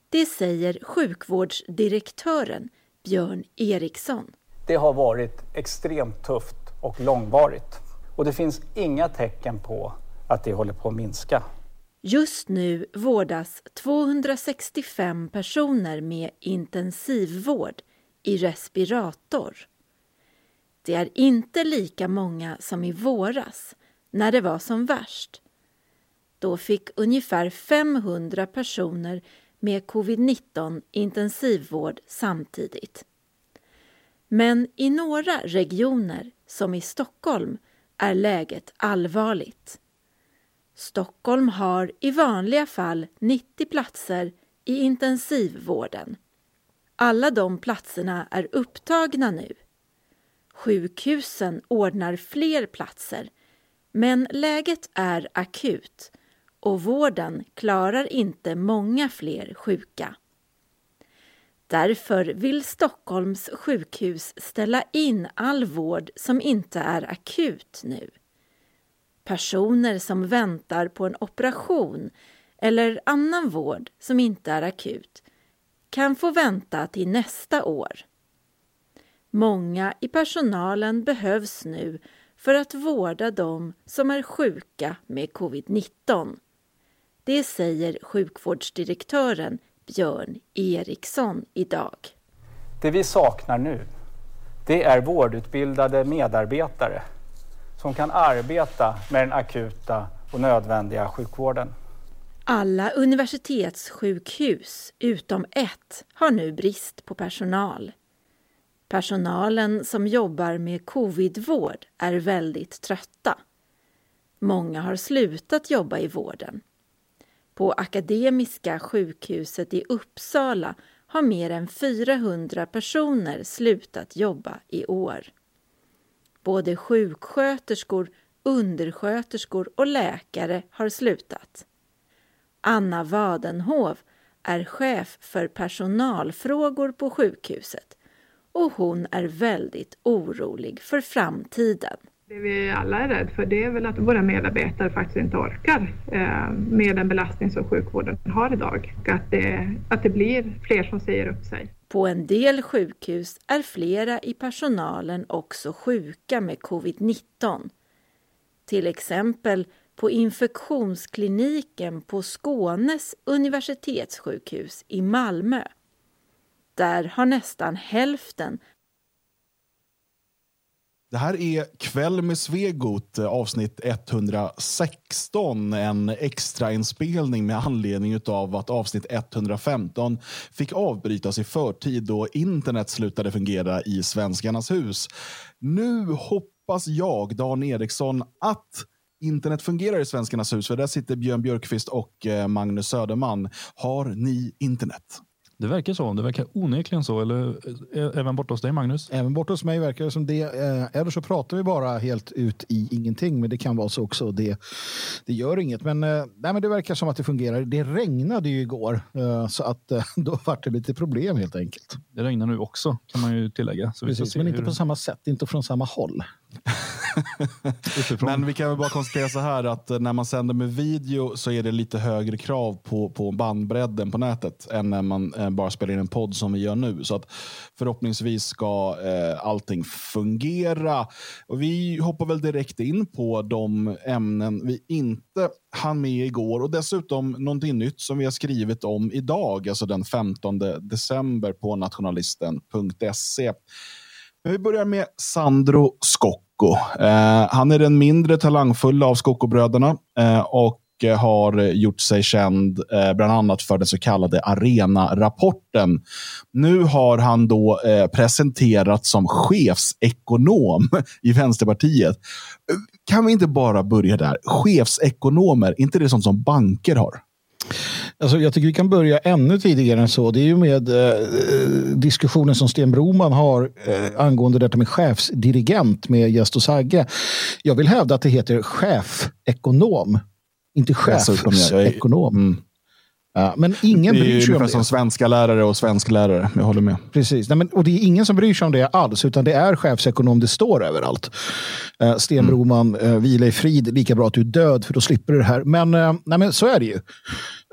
Det säger sjukvårdsdirektören Björn Eriksson. Det har varit extremt tufft och långvarigt och det finns inga tecken på att det håller på att minska. Just nu vårdas 265 personer med intensivvård i respirator. Det är inte lika många som i våras, när det var som värst. Då fick ungefär 500 personer med covid-19 intensivvård samtidigt. Men i några regioner, som i Stockholm, är läget allvarligt. Stockholm har i vanliga fall 90 platser i intensivvården. Alla de platserna är upptagna nu. Sjukhusen ordnar fler platser, men läget är akut och vården klarar inte många fler sjuka. Därför vill Stockholms sjukhus ställa in all vård som inte är akut nu. Personer som väntar på en operation eller annan vård som inte är akut kan få vänta till nästa år. Många i personalen behövs nu för att vårda dem som är sjuka med covid-19. Det säger sjukvårdsdirektören Björn Eriksson idag. Det vi saknar nu, det är vårdutbildade medarbetare som kan arbeta med den akuta och nödvändiga sjukvården. Alla universitetssjukhus utom ett har nu brist på personal. Personalen som jobbar med covidvård är väldigt trötta. Många har slutat jobba i vården. På Akademiska sjukhuset i Uppsala har mer än 400 personer slutat jobba i år. Både sjuksköterskor, undersköterskor och läkare har slutat. Anna Wadenhov är chef för personalfrågor på sjukhuset och hon är väldigt orolig för framtiden. Det vi alla är rädda för det är väl att våra medarbetare faktiskt inte orkar eh, med den belastning som sjukvården har idag. Att det, att det blir fler som säger upp sig. På en del sjukhus är flera i personalen också sjuka med covid-19. Till exempel på infektionskliniken på Skånes universitetssjukhus i Malmö. Där har nästan hälften det här är Kväll med Svegot, eh, avsnitt 116. En extrainspelning med anledning av att avsnitt 115 fick avbrytas i förtid då internet slutade fungera i Svenskarnas hus. Nu hoppas jag, Dan Eriksson, att internet fungerar i Svenskarnas hus. För där sitter Björn Björkqvist och eh, Magnus Söderman. Har ni internet? Det verkar så. Det verkar onekligen så. Eller eh, även borta hos dig, Magnus? Även borta hos mig verkar det som det. Eh, eller så pratar vi bara helt ut i ingenting. Men det kan vara så också. Det, det gör inget. Men, eh, nej, men det verkar som att det fungerar. Det regnade ju igår. Så att då var det lite problem helt enkelt. Det regnar nu också kan man ju tillägga. Så Precis, men inte hur... på samma sätt. Inte från samma håll. Men vi kan väl bara konstatera så här att eh, när man sänder med video så är det lite högre krav på, på bandbredden på nätet än när man eh, bara spelar in en podd som vi gör nu. Så att förhoppningsvis ska eh, allting fungera. Och vi hoppar väl direkt in på de ämnen vi inte hann med igår och dessutom någonting nytt som vi har skrivit om idag, alltså den 15 december på nationalisten.se. Vi börjar med Sandro Scocco. Eh, han är den mindre talangfulla av Scocco-bröderna eh, och har gjort sig känd eh, bland annat för den så kallade Arena-rapporten. Nu har han då eh, presenterats som chefsekonom i Vänsterpartiet. Eh, kan vi inte bara börja där? Chefsekonomer, inte det sånt som banker har? Alltså, jag tycker vi kan börja ännu tidigare än så. Det är ju med eh, diskussionen som Sten Broman har eh, angående detta med chefsdirigent med Gäst och Sagge. Jag vill hävda att det heter chefekonom inte upp dem, ja. Är-. Ja, men ingen det är bryr sig om ungefär det. som svenska lärare och svensk lärare. Jag håller med. Precis. Nej, men, och det är ingen som bryr sig om det alls, utan det är chefsekonom det står överallt. Uh, Sten Mm. Broman, uh, vila i frid, lika bra att du är död för då slipper du det här. Men, eh, nej, men så är det ju,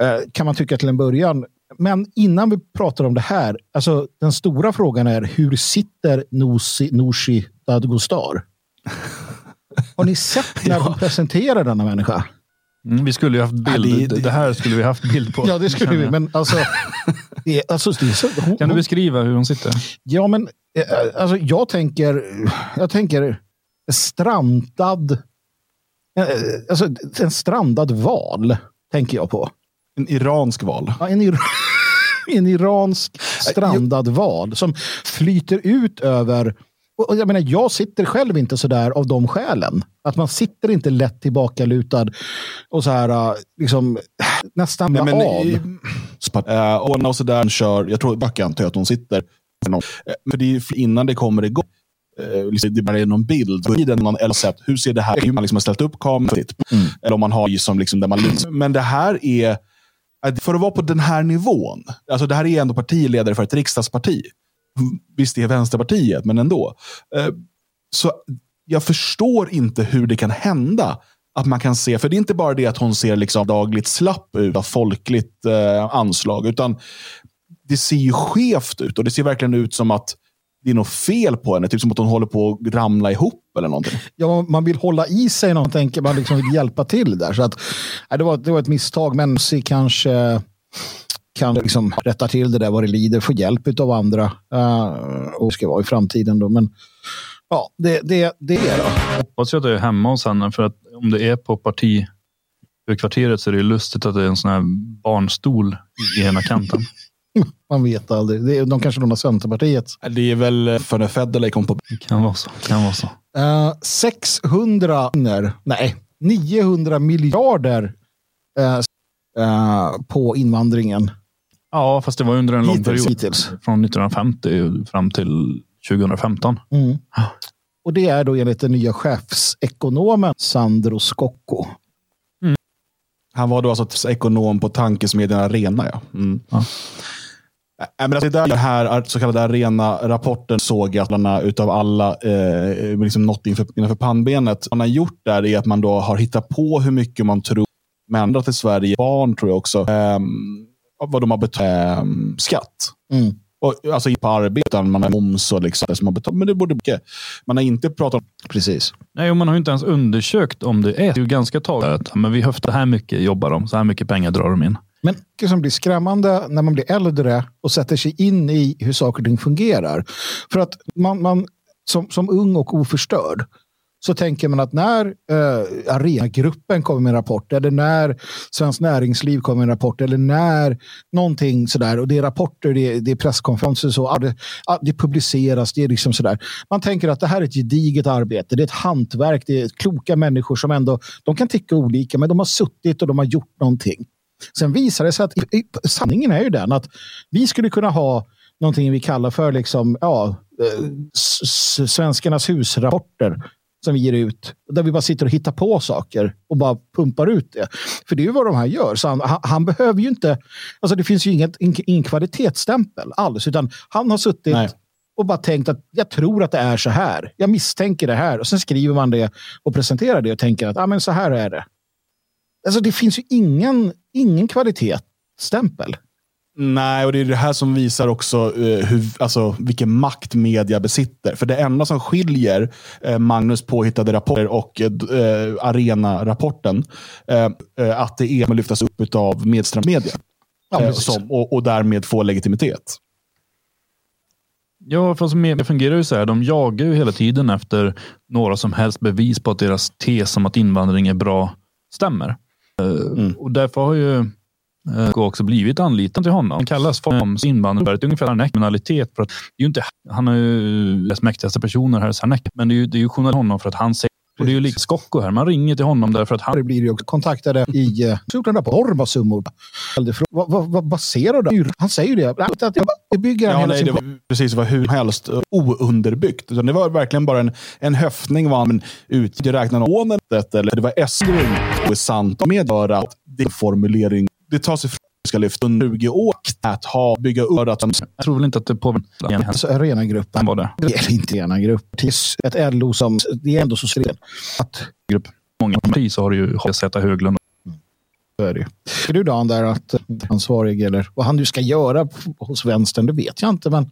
Eh, kan man tycka till en början. Men innan vi pratar om det här, alltså den stora frågan är hur sitter Nooshi, Nooshi Dadgostar? Har ni sett när de presenterar denna människa? Mm, vi skulle ju haft bild. Ja, det, det- det- här skulle vi haft bild på. Ja, det skulle vi, men alltså... Det alltså det så, hon, Kan du beskriva hur hon sitter? Ja, men eh, alltså, jag tänker, jag tänker strandad, eh, alltså en strandad val, tänker jag på. En iransk val. Ja, en, ir en iransk strandad val som flyter ut över och jag menar, jag sitter själv inte så där av de skälen. Att man sitter inte lätt tillbakalutad och så här, äh, liksom, nästan Nej, men, av. i- Eh, och när och så där hon kör, jag tror Backe antar att hon sitter. Eh, För det är innan det kommer igång. eh, Liksom, det bara är någon bild. I den man eller sett, hur ser det här ut? Man liksom har ställt upp kameran. Mm. Eller om man har som liksom där man Men det här är, för att vara på den här nivån. Alltså det här är ändå partiledare för ett riksdagsparti. Visst, det är Vänsterpartiet, men ändå. Eh, så jag förstår inte hur det kan hända att man kan se, för det är inte bara det att hon ser liksom dagligt slapp ut av folkligt eh, anslag, utan det ser ju skevt ut och det ser verkligen ut som att det är något fel på henne. Typ som att hon håller på att ramla ihop eller någonting. Ja, man vill hålla i sig någon, tänker man liksom vill hjälpa till där. Så att, nej, det, var, det var ett misstag, men se kanske kan liksom rätta till det där vad det lider, få hjälp av andra eh, och ska vara i framtiden då. Men ja, det, det, det är då. Hoppas jag att jag är hemma hos henne. För att om det är på partihuvudkvarteret så är det lustigt att det är en sån här barnstol i ena kanten. Man vet aldrig. Det är, de kanske lånar Centerpartiet. Det är väl för när Federley kom på... Det kan vara så. Kan vara så. Eh, 600, nej, 900 miljarder eh, eh, på invandringen. Ja, fast det var under en lång Hittills, period. hittills. Från 1950 fram till 2015. Mm. Och det är då enligt den nya chefsekonomen Sandro Scocco. Han var då alltså ekonom på tankesmedjan Arena. Ja. Mm. Nej, men alltså, det där, den här så kallade Arena-rapporten såg jag att bland annat utav alla eh, liksom något inför, innanför pannbenet. Vad man har gjort där är att man då har hittat på hur mycket man tror människor till Sverige, barn tror jag också, ehm, vad de har betalat ehm, skatt. Mm. Och, alltså inte på arbete, utan man har moms och liksom, det som har betalat. Men det borde mycket. Man har inte pratat om... Precis. Nej, och man har ju inte ens undersökt om det är. Det är ju ganska taget men vi höftar här mycket jobbar de, så här mycket pengar drar de in. Men det som blir skrämmande när man blir äldre och sätter sig in i hur saker och ting fungerar. För att man, man som, som ung och oförstörd så tänker man att när eh, Arenagruppen kommer med en rapport eller när Svenskt Näringsliv kommer med en rapport eller när någonting sådär och det är rapporter, det är, det är presskonferenser så, det, det publiceras, det är liksom sådär. Man tänker att det här är ett gediget arbete, det är ett hantverk, det är kloka människor som ändå, de kan tycka olika men de har suttit och de har gjort någonting. Sen visar det sig att i, i, sanningen är ju den att vi skulle kunna ha någonting vi kallar för liksom, ja, eh, svenskarnas husrapporter som vi ger ut. Där vi bara sitter och hittar på saker och bara pumpar ut det. För det är ju vad de här gör. Så han, han, han behöver ju inte, alltså det finns ju inget, ingen, ingen kvalitetsstämpel alls. Utan han har suttit Nej. och bara tänkt att jag tror att det är så här. Jag misstänker det här. Och sen skriver man det och presenterar det och tänker att ah, men så här är det. Alltså det finns ju ingen, ingen kvalitetsstämpel. Nej, och det är det här som visar också eh, hur, alltså, vilken makt media besitter. För det enda som skiljer eh, Magnus påhittade rapporter och eh, eh, Arena-rapporten, eh, eh, att det är att lyftas upp av medströmsmedia. Ja, eh, som, och, och därmed få legitimitet. Ja, fast media fungerar ju så här. De jagar ju hela tiden efter några som helst bevis på att deras tes om att invandring är bra stämmer. Eh, Och därför har ju eh, också blivit anlitad till honom. Han kallas för invandrare. Ungefär en kriminalitet. För att det är ju inte, han är ju dess mäktigaste personer här, Sarnek. Men det är ju, det är ju journalist honom för att han säger Och det är ju lite Skocko här. Man ringer till honom därför att han... Det blir ju också kontaktade i eh, en rapport. Enorma summor. Vad, vad, vad baserar du Han säger ju det. Att jag bygger ja, nej, sin... det var precis vad hur helst eh, ounderbyggt. Utan det var verkligen bara en, en höftning. Var han ut, det räknade lånet eller det var S-grund. Det är sant med att det är formulering. Det tas ifrån ska lyfta under 20 år att ha, bygga upp. Att, jag tror väl inte att det påverkar. Alltså, Arena-gruppen var det. Det är inte Arena-grupp. Ett LO som, det är ändå så stelt. Att... Grupp. Många partier så har du ju Z Höglund. Så är det Är du Dan där att ansvarig eller vad han nu ska göra hos vänstern, det vet jag inte, men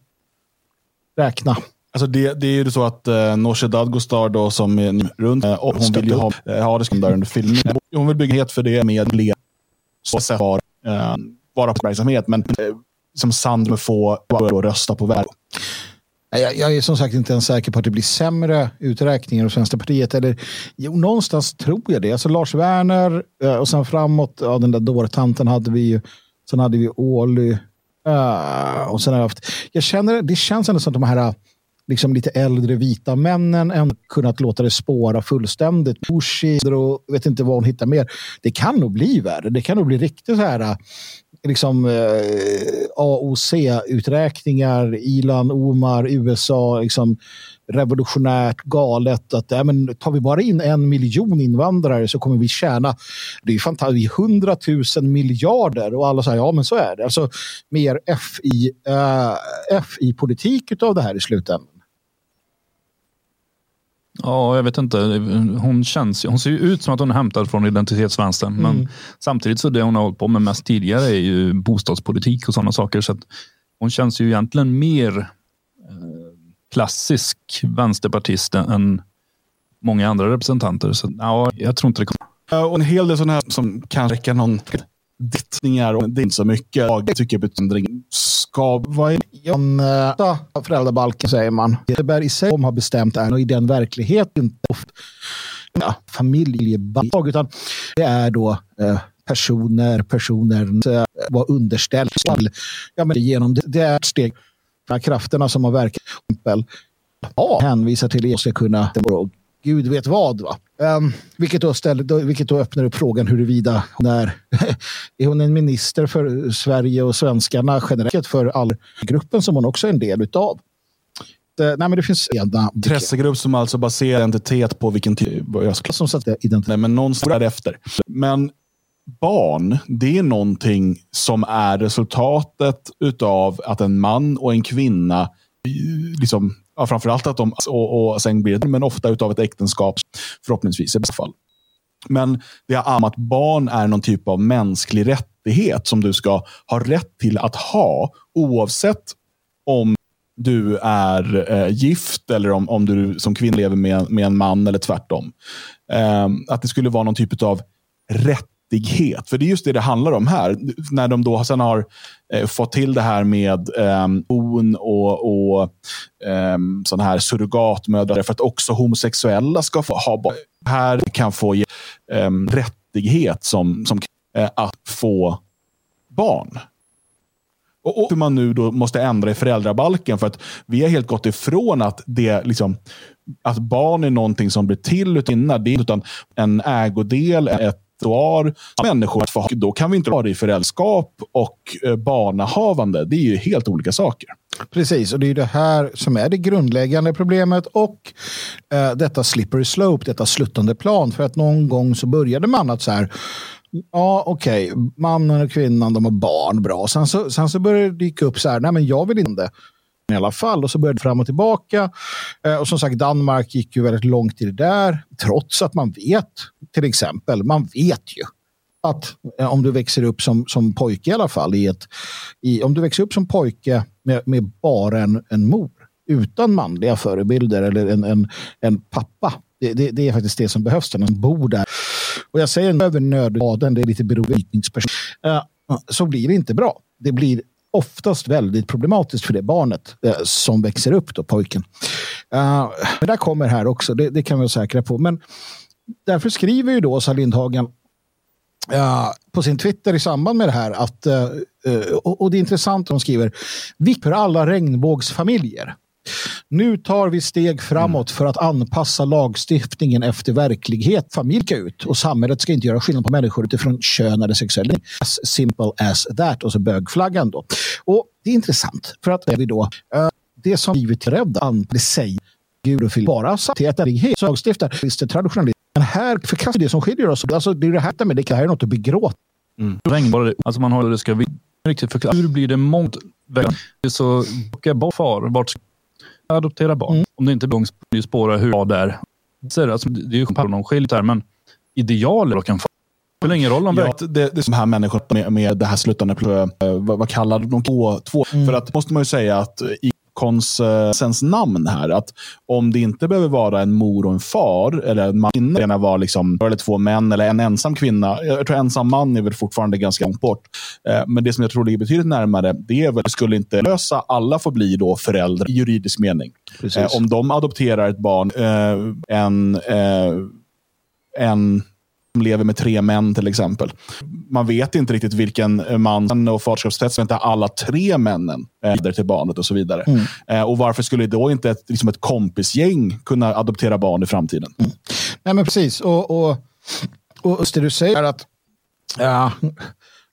räkna. Alltså det, det är ju så att uh, Nooshi Dadgostar då som är runt uh, och hon vill ju ha, uh, ha det där under filmen. Hon vill bygga het för det med led. Så sätt vara, eh, vara på verksamhet, men eh, som Sandro få rösta på värld. Jag, jag är som sagt inte ens säker på att det blir sämre uträkningar hos Vänsterpartiet. Eller, jo, någonstans tror jag det. Alltså Lars Werner eh, och sen framåt, ja, den där dårtanten hade vi ju. Sen hade vi Åly. Eh, och sen har jag haft, jag känner, det känns ändå som att de här liksom lite äldre vita männen än kunnat låta det spåra fullständigt. Bushi och vet inte vad hon hittar mer. Det kan nog bli värre. Det kan nog bli riktigt så här äh, liksom äh, eh, AOC-uträkningar, Ilan, Omar, USA, liksom revolutionärt galet att äh, men tar vi bara in en miljon invandrare så kommer vi tjäna det är fantastiskt, hundratusen miljarder och alla säger ja men så är det. Alltså mer FI, uh, äh, FI-politik av det här i slutändan. Ja, jag vet inte. Hon, känns, hon ser ju ut som att hon är hämtad från identitetsvänstern. Mm. Men samtidigt så det hon har hållit på med mest tidigare är ju bostadspolitik och sådana saker. Så hon känns ju egentligen mer eh, klassisk vänsterpartist än många andra representanter. Så ja, jag tror inte det kommer. Och en hel del sådana här som kan räcka någon dittningar och det är inte så mycket. Jag tycker betydningen ska vara en äh, eh, föräldrabalken säger man. Det i sig om har bestämt är i den verkligheten ofta ja, familjebalk utan det är då äh, personer, personer eh, äh, var underställd ja, men genom det, det är ett steg krafterna som har verkat ja, hänvisar till att ska kunna gud vet vad. Va? Um, vilket, då ställer, vilket då öppnar upp frågan huruvida hon är, är hon en minister för Sverige och svenskarna generellt för all gruppen som hon också är en del utav. Det, nej, men det finns ena... Intressegrupp som alltså baserar identitet på vilken typ som satt identitet. Nej, men någonstans därefter. Men barn, det är någonting som är resultatet utav att en man och en kvinna liksom ja, framförallt att de, och, och sen blir det, men ofta utav ett äktenskap, förhoppningsvis i bästa fall. Men det är att barn är någon typ av mänsklig rättighet som du ska ha rätt till att ha oavsett om du är eh, gift eller om, om du som kvinna lever med, med en man eller tvärtom. Eh, att det skulle vara någon typ av rätt rättighet. För det är just det det handlar om här. När de då sen har eh, fått till det här med eh, on och, och eh, sådana här surrogatmödrar för att också homosexuella ska få ha barn. Här kan få eh, rättighet som, som eh, att få barn. Och, och hur man nu då måste ändra i föräldrabalken för att vi har helt gått ifrån att det liksom att barn är någonting som blir till utan, Det är utan en ägodel, ett repertoar människor. För då kan vi inte ha det i föräldraskap och eh, barnahavande. Det är ju helt olika saker. Precis, och det är det här som är det grundläggande problemet och eh, detta slippery slope, detta sluttande plan. För att någon gång så började man att så här, ja okej, okay, mannen och kvinnan de har barn, bra. Sen så, sen så började det dyka upp så här, nej men jag vill inte i alla fall. Och så började det fram och tillbaka. Eh, och som sagt, Danmark gick ju väldigt långt i det där. Trots att man vet, till exempel, man vet ju att eh, om du växer upp som, som pojke i alla fall, i ett, i, om du växer upp som pojke med, med bara en, en mor utan manliga förebilder eller en, en, en pappa. Det, det, det är faktiskt det som behövs, den som bor där. Och jag säger över nödvaden, det är lite beroende uh, eh, så blir det inte bra. Det blir oftast väldigt problematiskt för det barnet uh, som växer upp, då, pojken. Uh, men där kommer här också, det, det, kan vi vara säkra på. Men därför skriver ju då Åsa Lindhagen uh, på sin Twitter i samband med det här att, uh, och, och, det är intressant, hon skriver, vikt för alla regnbågsfamiljer. Nu tar vi steg framåt för att anpassa lagstiftningen efter verklighet. Familj ska ut och samhället ska inte göra skillnad på människor utifrån kön eller sexuell As simple as that. Och så bögflaggan då. Och det är intressant för att det är vi då uh, det som blivit rädda det säger Gud och fyll bara samtidigt så lagstiftar visst. Men här förkastar det som skiljer oss. Alltså det är det här med det här är något att begråta. Mm. Alltså man har det ska vi riktigt förklara. Hur blir det mångt så åka bort far, vart ska adoptera barn? Mm. Om det inte blir ju spåra hur bra det är. Alltså, det är ju någon skilt här, men idealer kan få det spelar ingen roll om ja, det, det är som här människor med, med det här slutande, äh, vad, vad kallar de två? två. Mm. För att måste man ju säga att i konsens namn här. Att om det inte behöver vara en mor och en far, eller en man, kvinna var liksom, eller två män, eller en ensam kvinna. Jag tror ensam man är väl fortfarande ganska långt bort. Eh, men det som jag tror ligger betydligt närmare, det är väl, skulle inte lösa, alla får bli då föräldrar i juridisk mening. Eh, om de adopterar ett barn, eh, en, en lever med tre män till exempel. Man vet inte riktigt vilken man och faderskapstest inte alla tre männen är till barnet och så vidare. Mm. Eh, och varför skulle då inte ett, liksom ett kompisgäng kunna adoptera barn i framtiden? Mm. Nej men precis. Och, och, och det du säger är att ja,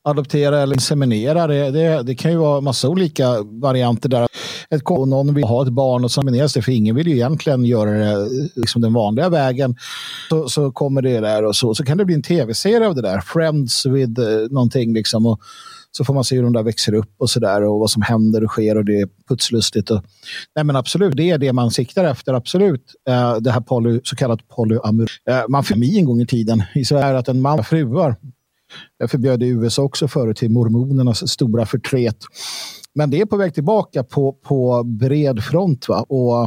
adoptera eller inseminera, det, det, det, kan ju vara massa olika varianter där. Ett, och någon vill ha ett barn och semineras det, för ingen vill ju egentligen göra det eh, liksom den vanliga vägen. Så, så kommer det där och så, så kan det bli en tv-serie av det där. Friends with uh, någonting liksom. Och, så får man se hur de där växer upp och sådär och vad som händer och sker och det är putslustigt. Och, nej men absolut, det är det man siktar efter, absolut. Uh, det här poly, så kallat polyamor. Uh, man fick en gång i tiden i Sverige att en man fruar jag förbjöd i USA också förut till mormonernas stora förtret. Men det är på väg tillbaka på, på bred front. Va? Och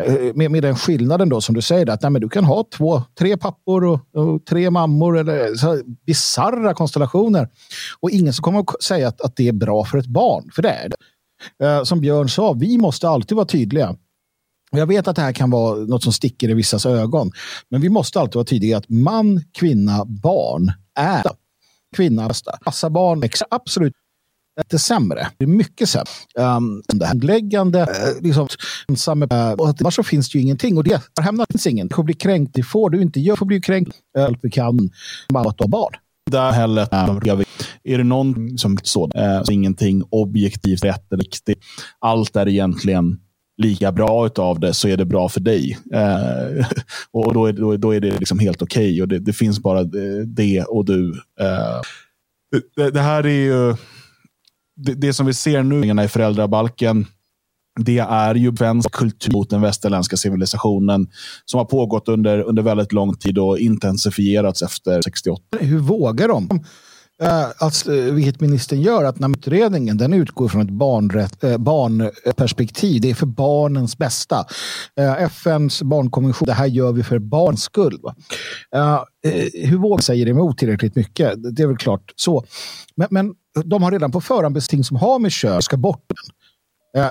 eh, med, med den skillnaden då som du säger, att nej, men du kan ha två, tre pappor och, och tre mammor eller så bizarra konstellationer. Och ingen som kommer att säga att, att det är bra för ett barn, för det är det. Eh, som Björn sa, vi måste alltid vara tydliga. Jag vet att det här kan vara något som sticker i vissas ögon. Men vi måste alltid vara tydliga att man, kvinna, barn är kvinna bästa. Massa barn växer absolut inte sämre. Det är mycket sämre. Um, det handläggande, uh, eh, liksom, ensamma, uh, och att, så finns det ju ingenting. Och det här hemma finns ingen. Du får bli kränkt, det får du inte göra. Du får bli kränkt. Allt vi kan. Man har barn. Där heller, eh, är det någon som så, äh, så ingenting objektivt rätt eller riktigt. Allt är egentligen lika bra av det så är det bra för dig. Eh, och då är, då, då är det liksom helt okej okay och det, det, finns bara det och du. Eh, det, det, här är ju det, det, som vi ser nu i föräldrabalken. Det är ju svensk kultur mot den västerländska civilisationen som har pågått under, under väldigt lång tid och intensifierats efter 68. Hur vågar de? Alltså, vilket ministern gör, att när utredningen den utgår från ett barnrätt, äh, barnperspektiv. Det är för barnens bästa. Äh, FNs barnkonvention, det här gör vi för barns skull. Äh, hur vågar säger emot tillräckligt mycket? Det är väl klart så. Men, men de har redan på förhand bestämt som har med kön ska bort den.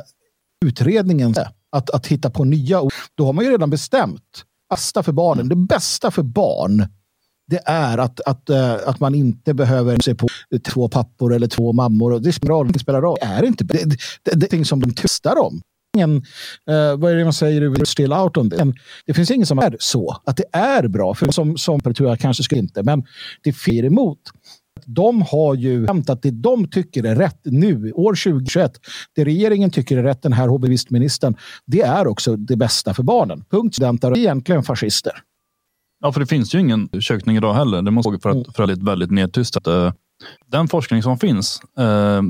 utredningen att, att hitta på nya ord. Då har man ju redan bestämt. Bästa för barnen, det bästa för barn det är att, att, eh, att man inte behöver se på två pappor eller två mammor. Det spelar roll. Det, spelar roll. det är inte det, det, det, det är ting som de testar om. Ingen, uh, vad är det man säger? Still out on det. det finns ingen som är så. Att det är bra. För som, som tror jag kanske skulle inte. Men det fer emot. De har ju hämtat det de tycker är rätt nu, år 2021. Det regeringen tycker är rätt, den här hobbyistministern, det är också det bästa för barnen. Punkt. Studenter är egentligen fascister. Ja, för det finns ju ingen undersökning idag heller. Det måste för att, för att väldigt, väldigt nedtystat. Eh, den forskning som finns eh,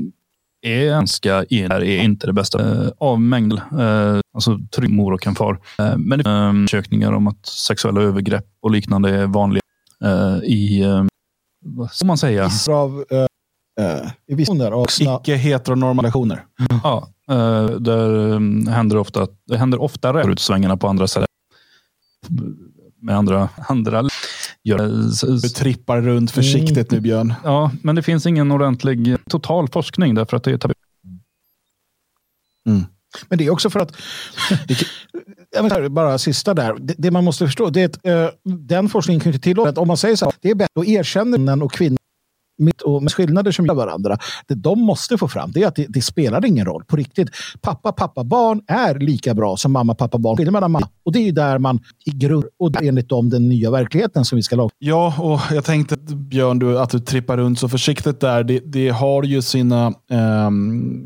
är ganska är inte det bästa eh, av mängd. Eh, alltså trygg mor och en far. Eh, men det är undersökningar om att sexuella övergrepp och liknande är vanliga i, vad ska man säga? Av, uh, i visioner och icke-heteronorma relationer. Mm. Ja, där händer ofta, det händer oftare utsvängarna på andra ställen med andra, andra. Du trippar runt försiktigt nu Björn. Ja, men det finns ingen ordentlig total forskning därför att det är tabu. Mm. Men det är också för att, vet, bara sista där, det, det, man måste förstå, det är att uh, den forskningen kan inte tillåta att om man säger så här, det är bättre, då erkänner män och kvinnor mitt och med skillnader som gör varandra. Det de måste få fram det är att det, det spelar ingen roll på riktigt. Pappa, pappa, barn är lika bra som mamma, pappa, barn. Skillnaden mellan mamma. Och det är ju där man i grund och enligt dem den nya verkligheten som vi ska laga. Ja, och jag tänkte Björn, du, att du trippar runt så försiktigt där. Det, det har ju sina eh,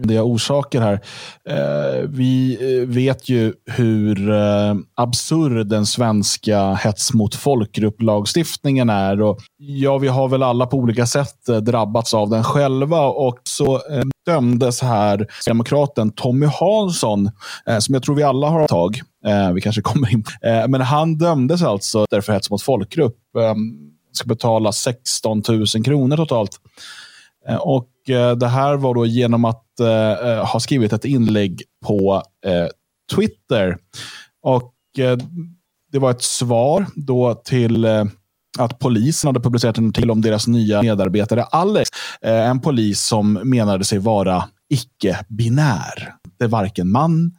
det orsaker här. Eh, vi eh, vet ju hur eh, absurd den svenska hets mot folkgrupplagstiftningen är. Och ja, vi har väl alla på olika sätt eh, drabbats av den själva. Och så eh, dömdes här demokraten Tommy Hansson, eh, som jag tror vi alla har tag. Eh, vi kanske kommer in eh, Men han dömdes alltså för hets mot folkgrupp. Eh, ska betala 16 000 kronor totalt. Och det här var då genom att ha skrivit ett inlägg på Twitter. Och det var ett svar då till att polisen hade publicerat en artikel om deras nya medarbetare Alex. Eh, en polis som menade sig vara icke-binär. Det är varken man,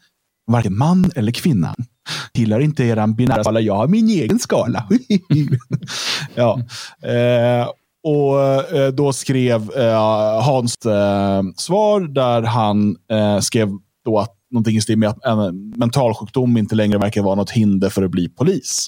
varken man eller kvinna. Tillhör inte eran binära skala, jag har min egen skala. ja. Eh, och eh, då skrev eh, Hans eh, svar där han eh, skrev då att någonting i stil med att en mentalsjukdom inte längre verkar vara något hinder för att bli polis.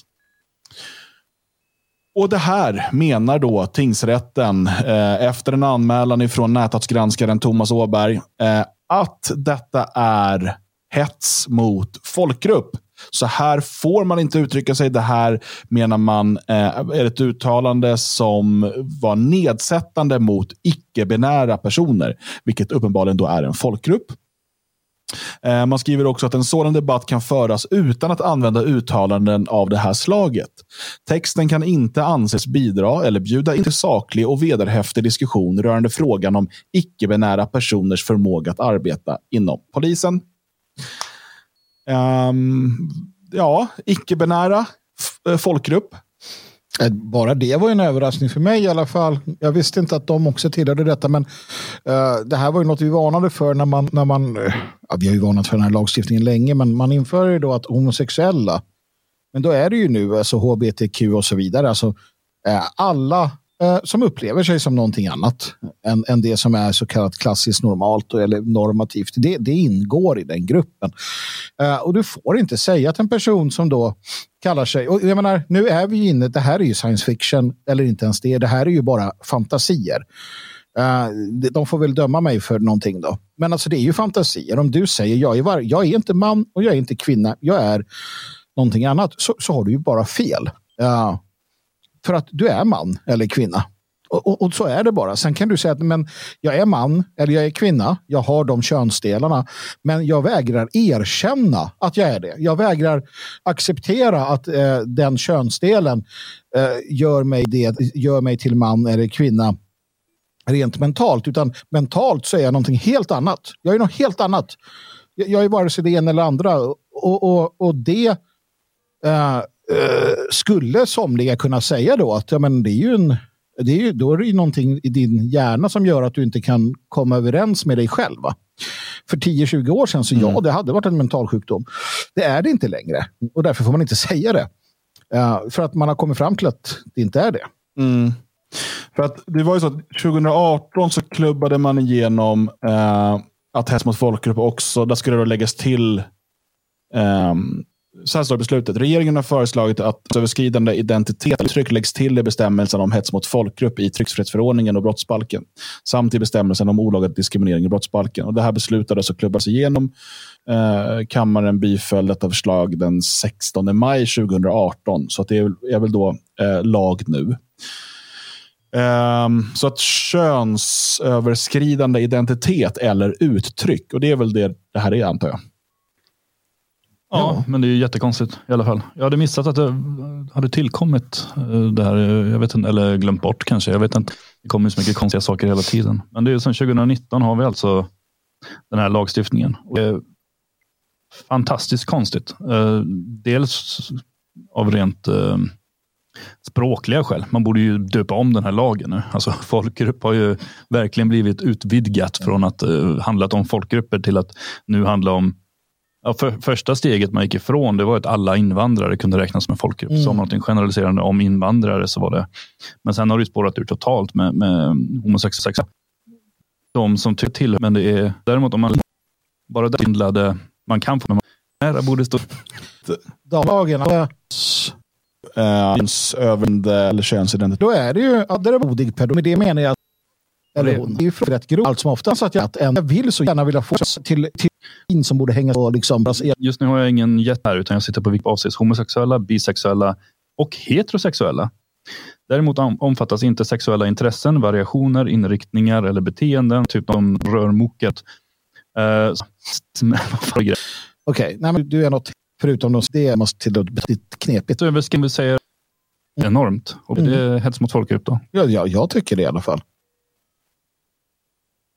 Och det här menar då tingsrätten eh, efter en anmälan ifrån näthatsgranskaren Thomas Åberg eh, att detta är hets mot folkgrupp. Så här får man inte uttrycka sig. Det här menar man eh, är ett uttalande som var nedsättande mot icke-binära personer, vilket uppenbarligen då är en folkgrupp. Eh, man skriver också att en sådan debatt kan föras utan att använda uttalanden av det här slaget. Texten kan inte anses bidra eller bjuda in till saklig och vederhäftig diskussion rörande frågan om icke-binära personers förmåga att arbeta inom polisen. Um, ja, icke-binära eh, folkgrupp. Eh, bara det var en överraskning för mig i alla fall. Jag visste inte att de också tillhörde detta, men uh, det här var ju något vi varnade för när man, när man uh, ja, vi har ju varnat för den här lagstiftningen länge, men man inför ju då att homosexuella, men då är det ju nu alltså hbtq och så vidare, alltså uh, alla Eh, som upplever sig som någonting annat än, än det som är så kallat klassiskt normalt eller normativt. Det, det ingår i den gruppen. Uh, och du får inte säga att en person som då kallar sig, och jag menar, nu är vi inne, det här är ju science fiction, eller inte ens det, det här är ju bara fantasier. Uh, de får väl döma mig för någonting då. Men alltså det är ju fantasier. Om du säger jag är, var, jag är inte man och jag är inte kvinna, jag är någonting annat, så, så har du ju bara fel. Uh, för att du är man eller kvinna. Och, och, och, så är det bara. Sen kan du säga att men jag är man eller jag är kvinna. Jag har de könsdelarna. Men jag vägrar erkänna att jag är det. Jag vägrar acceptera att eh, den könsdelen eh, gör, mig det, gör mig till man eller kvinna rent mentalt. Utan mentalt så är jag någonting helt annat. Jag är något helt annat. Jag, jag är vare sig det ena eller andra. Och, och, och det eh, skulle somliga kunna säga då att ja, men det är ju en, det är ju, då är det ju någonting i din hjärna som gör att du inte kan komma överens med dig själv. Va? För 10-20 år sedan så mm. ja, det hade varit en mental sjukdom. Det är det inte längre och därför får man inte säga det. Uh, för att man har kommit fram till att det inte är det. Mm. För att det var ju så att 2018 så klubbade man igenom uh, att hets mot folkgrupp också, där skulle det läggas till um, så här står beslutet. Regeringen har föreslagit att överskridande identitetsuttryck läggs till i bestämmelsen om hets mot folkgrupp i tryckfrihetsförordningen och brottsbalken. Samt i bestämmelsen om olaga diskriminering i brottsbalken. Och det här beslutades och klubbades igenom. Eh, kammaren biföll detta förslag den 16 maj 2018. Så att det är väl då eh, lag nu. Um, så att könsöverskridande identitet eller uttryck, och det är väl det det här är antar jag. Ja, men det är ju jättekonstigt i alla fall. Jag hade missat att det hade tillkommit eh, det här. Jag vet inte, eller glömt bort kanske. Jag vet inte. Det kommer så mycket konstiga saker hela tiden. Men det är sedan 2019 har vi alltså den här lagstiftningen. Fantastiskt konstigt. Eh, dels av rent eh, språkliga skäl. Man borde ju döpa om den här lagen nu. Alltså, folkgrupp har ju verkligen blivit utvidgat från att handlat om folkgrupper till att nu handla om Ja, för, första steget man gick ifrån det var att alla invandrare kunde räknas som en folkgrupp. Mm. Så om någonting generaliserande om invandrare så var det. Men sen har det spårat ur totalt med, med homosexuella. De som tycker till, men det är däremot om man bara där man kan få nära borde stå. Dagen äh, över eller könsidentitet. Då är det ju att det är modig pedofil. Med det menar jag eller hon. Det är ju rätt grovt. Allt som oftast att jag, att en vill så gärna vilja få till, till som borde hänga på. Liksom. Just nu har jag ingen gett här, utan jag sitter på vilka avses homosexuella, bisexuella och heterosexuella. Däremot omfattas inte sexuella intressen, variationer, inriktningar eller beteenden, typ de rör moket. Uh, Okej, okay. du är något förutom de, det måste till lite knepigt. Så ska vi säga enormt. Och det är hets mot folkgrupp då? Ja, ja, jag tycker det i alla fall.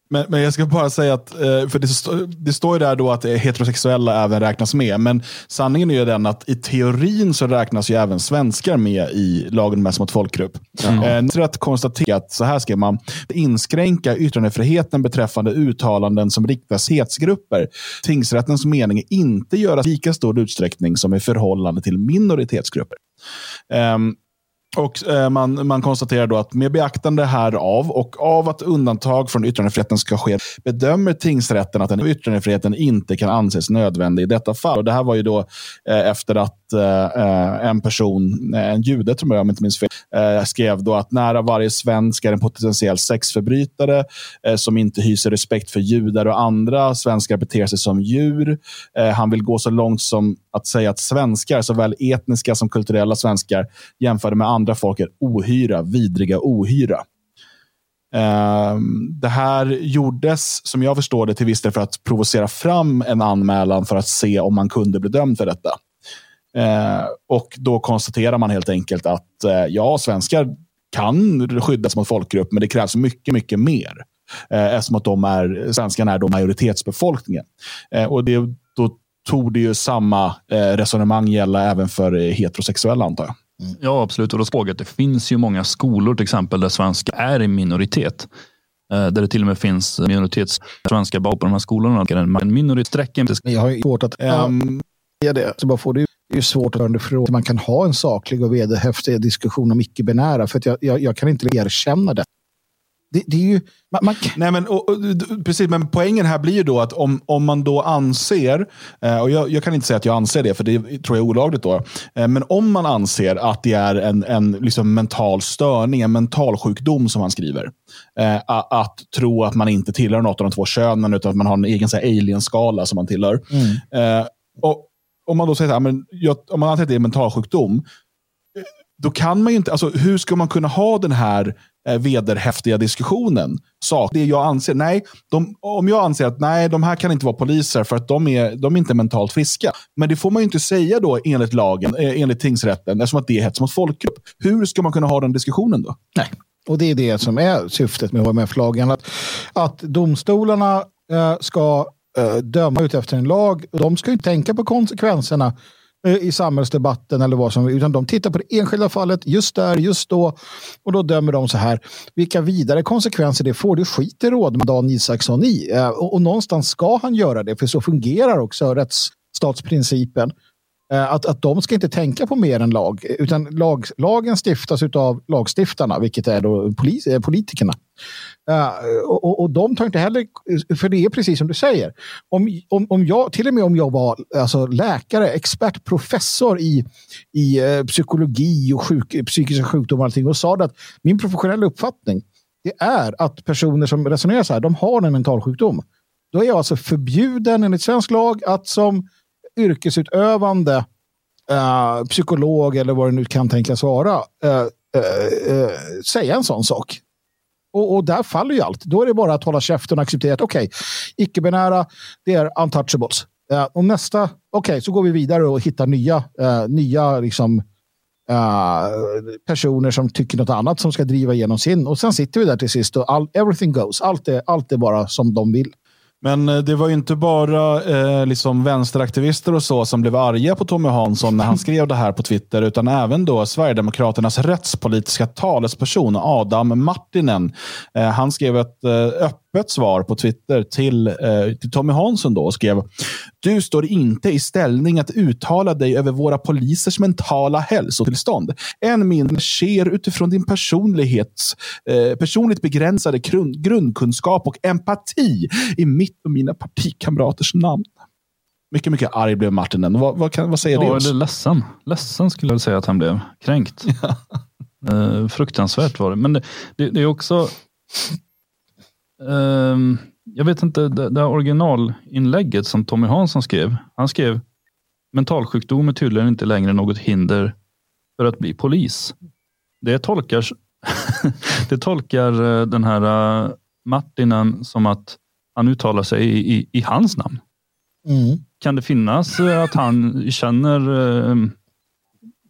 Men, men jag ska bara säga att, eh, för det, stå, det står ju där då att heterosexuella även räknas med. Men sanningen är ju den att i teorin så räknas ju även svenskar med i lagen om mot folkgrupp. Mm. Eh, att konstatera att, så här skrev man, inskränka yttrandefriheten beträffande uttalanden som riktas hetsgrupper. Tingsrättens mening är inte göras lika stor utsträckning som i förhållande till minoritetsgrupper. Um, och eh, man, man konstaterar då att med beaktande härav och av att undantag från yttrandefriheten ska ske bedömer tingsrätten att den yttrandefriheten inte kan anses nödvändig i detta fall. Och Det här var ju då eh, efter att eh, eh en person, eh, en jude tror jag om jag inte minns fel, eh, skrev då att nära varje svensk är en potentiell sexförbrytare eh, som inte hyser respekt för judar och andra. Svenskar beter sig som djur. Eh, han vill gå så långt som att säga att svenskar, såväl etniska som kulturella svenskar, jämförda med andra folk är ohyra, vidriga ohyra. Ehm, det här gjordes, som jag förstår det, till viss del för att provocera fram en anmälan för att se om man kunde bli dömd för detta. Ehm, och då konstaterar man helt enkelt att eh, ja, svenskar kan skyddas mot folkgrupp, men det krävs mycket, mycket mer. Eh, eftersom att de är, svenskarna är då majoritetsbefolkningen. Eh, och det, tog det ju samma eh, resonemang gälla även för eh, heterosexuella antar jag. Mm. Ja, absolut. Och då såg att det finns ju många skolor till exempel där svenska är i minoritet. Eh, där det till och med finns minoritets svenska på de här skolorna. En. Jag har svårt att um, det. Så bara får det det är svårt att ifrån. Man kan ha en saklig och vederhäftig diskussion om icke-binära. För jag, jag, jag, kan inte erkänna det. Det, det är ju... Man, man... Nej, men, och, och, precis, men poängen här blir ju då att om, om man då anser, eh, och jag, jag, kan inte säga att jag anser det, för det tror jag är olagligt då. Eh, men om man anser att det är en, en liksom mental störning, en mental sjukdom som man skriver. Eh, att tro att man inte tillhör något av de två könen, utan att man har en egen alien-skala som man tillhör. Mm. och om man då säger att om man anser att det är en mental sjukdom, då kan man ju inte, alltså hur ska man kunna ha den här eh, vederhäftiga diskussionen? Sak, det jag anser, nej, de, om jag anser att nej, de här kan inte vara poliser för att de är, de är inte mentalt friska. Men det får man ju inte säga då enligt lagen, eh, enligt tingsrätten, eftersom att det är hets mot folkgrupp. Hur ska man kunna ha den diskussionen då? Nej. Och det är det som är syftet med HMF-lagen. Att, att domstolarna eh, ska eh, döma ut efter en lag. De ska ju tänka på konsekvenserna Eh, Eh, i samhällsdebatten eller vad som utan de tittar på det enskilda fallet just där, just då och då dömer de så här. Vilka vidare konsekvenser det får, det skiter råd Dan Isaksson i. Eh, och, och någonstans ska han göra det, för så fungerar också rättsstatsprincipen. Eh, att, att de ska inte tänka på mer än lag, utan lag, lagen stiftas av lagstiftarna, vilket är då polis, politikerna. Uh, och, och de tar inte heller, för det är precis som du säger. Om, om, om jag, till och med om jag var alltså, läkare, expert, professor i, i uh, psykologi och sjuk, psykiska sjukdomar och allting och sa att min professionella uppfattning det är att personer som resonerar så här, de har en mental sjukdom. Då är jag alltså förbjuden enligt svensk lag att som yrkesutövande uh, psykolog eller vad det nu kan tänkas vara säga en sån sak. Och, och, där faller ju allt. Då är det bara att hålla käften och acceptera att okej, okay, icke-binära, det är untouchables. Uh, och nästa, okej, okay, så går vi vidare och hittar nya, uh, nya liksom, uh, personer som tycker något annat som ska driva igenom sin. Och sen sitter vi där till sist och all, everything goes. Allt är, allt är bara som de vill. Men eh, det var ju inte bara eh, liksom vänsteraktivister och så som blev arga på Tommy Hansson när han skrev det här på Twitter, utan även då Sverigedemokraternas rättspolitiska talesperson Adam Martinen. Eh, han skrev ett eh, öppet svar på Twitter till, eh, till Tommy Hansson då och skrev Du står inte i ställning att uttala dig över våra polisers mentala hälsotillstånd. Än mindre sker utifrån din personlighets, eh, personligt begränsade grund, grundkunskap och empati i mitt och mina partikamraters namn. Mycket, mycket arg blev Martinen. Vad, vad, kan, vad säger ja, det? Eller ledsen. Ledsen skulle jag säga att han blev. Kränkt. Eh, fruktansvärt var det. Men det, det, det är också... ehm, jag vet inte, det, det här originalinlägget som Tommy Hansson skrev. Han skrev mentalsjukdom är tydligen inte längre något hinder för att bli polis. Det tolkar, det tolkar eh, den här eh, Martinen som att han uttalar sig i, i, i hans namn. Mm. Kan det finnas eh, att han känner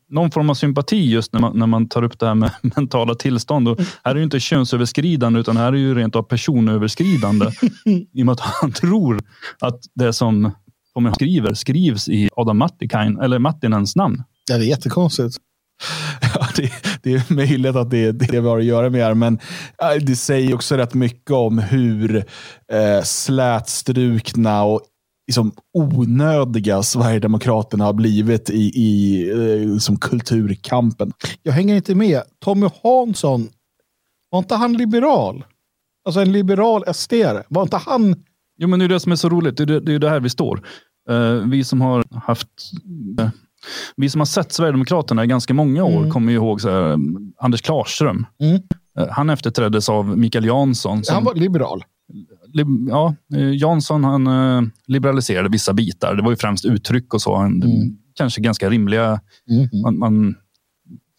någon form av sympati just när man, när man tar upp det här med mentala tillstånd? Och här är det inte könsöverskridande utan här är ju rent av personöverskridande. I och med att han tror att det som Tommy skriver skrivs i Adam Mattikain, eller Mattinens namn. Ja, det är jättekonstigt. Ja, det, det är möjligt att det är det vi har att göra med här, men äh, det säger också rätt mycket om hur eh, slätstrukna och liksom, onödiga Sverigedemokraterna har blivit i, i eh, som kulturkampen. Jag hänger inte med. Tommy Hansson, var inte han liberal? Alltså en liberal SD. Var inte han... Jo, men det är det som är så roligt. Det är det, det, är det här vi står. Eh, vi som har haft eh, vi som har sett Sverigedemokraterna i ganska många år Mm. kommer ju ihåg så här, Anders Klarström. Mm. Eh, Han efterträddes av Mikael Jansson. som- Han var liberal. Ja, eh, Jansson han eh, liberaliserade vissa bitar. Det var ju främst uttryck och så. Han, Kanske ganska rimliga. Man, man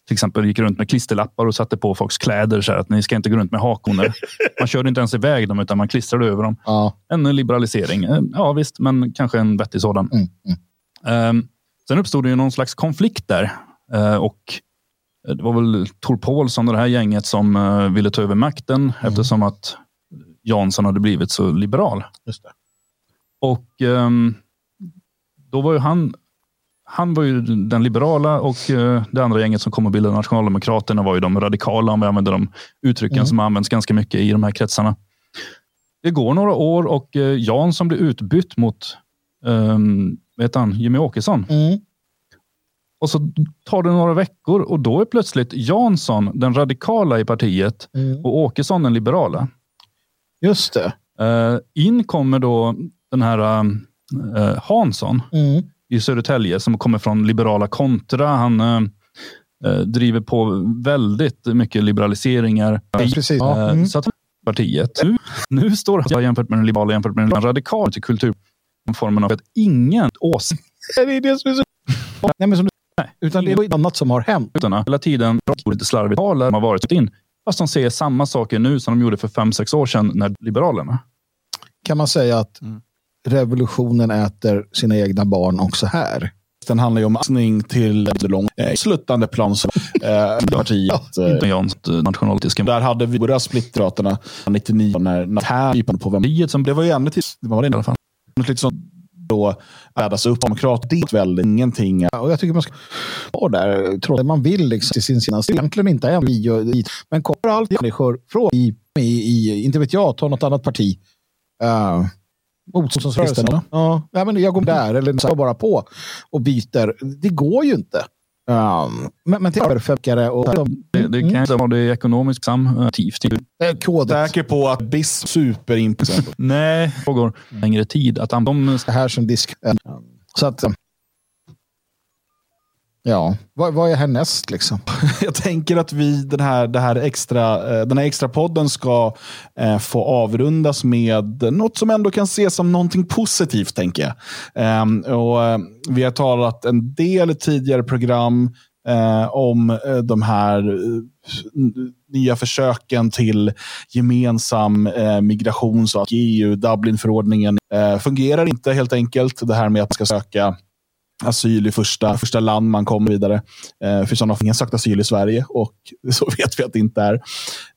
till exempel gick runt med klisterlappar och satte på folks kläder. Så här, att ni ska inte gå runt med hakoner. Man körde inte ens iväg dem utan man klistrade över dem. En liberalisering. Eh, Ja visst, men kanske en vettig sådan. Ehm, sen uppstod det ju någon slags konflikt där. Eh, och det var väl Tor Paulsson och det här gänget som eh, ville ta över makten eftersom att Jansson hade blivit så liberal. Just det. Och ehm, då var ju han, han var ju den liberala och eh, det andra gänget som kom att bilda Nationaldemokraterna var ju de radikala, om vi använder de uttrycken Mm. som används ganska mycket i de här kretsarna. Det går några år och eh, Jansson blir utbytt mot um, vet han, Jimmy Åkesson. Mm. Och så tar det några veckor och då är plötsligt Jansson den radikala i partiet Mm. och Åkesson den liberala. Just det. Eh, in kommer då den här eh, Hansson Mm. i Södertälje som kommer från liberala kontra. Han eh, driver på väldigt mycket liberaliseringar. Ja, precis. Ja, mm. Så att partiet. Nu, nu står jag jämfört med den liberala jämfört med den radikala till kultur. Formen av att ingen åsikt. Det är det som är så... Nej, men som du... Utan det är något annat som har hänt. Utan hela tiden lite slarvigt talar har varit in. Fast de säger samma saker nu som de gjorde för fem sex år sedan när Liberalerna. Kan man säga att revolutionen äter sina egna barn också här? Den handlar ju om ansning till lång, eh, sluttande plan som eh, partiet. Inte Jans nationalitiska. Där hade vi våra splitteraterna 99 när, när här på vem som det var ju ännu till, det var det i alla fall. Liksom då ädas upp demokrat, det är väl ingenting. Och jag tycker man ska vara där, trots att man vill liksom, till sin senaste. Egentligen inte är vi dit. Men kommer alltid människor från, i, i, i, inte vet jag, ta något annat parti. Uh, Motståndsrörelsen. Ja, ja, men jag går där eller så bara på och byter. Det går ju inte. Um, men, men till överfökare och... Det, det kan inte vara det ekonomiskt samtivt. Säker på att BIS super in på exempel. Nej, det pågår längre tid. Att de... Det här som disk. Så att... Ja, vad, vad är härnäst liksom? Jag tänker att vi, den här, det här extra, eh, den här extra podden ska eh, få avrundas med något som ändå kan ses som någonting positivt, tänker jag. Eh, och, eh, vi har talat en del tidigare program eh, om eh, de här eh, nya försöken till gemensam eh, migration, så att EU, Dublinförordningen, eh, fungerar inte helt enkelt. Det här med att man ska söka asyl i första, första land man kommer vidare. Eh, för sådana har ingen sökt asyl i Sverige och så vet vi att det inte är.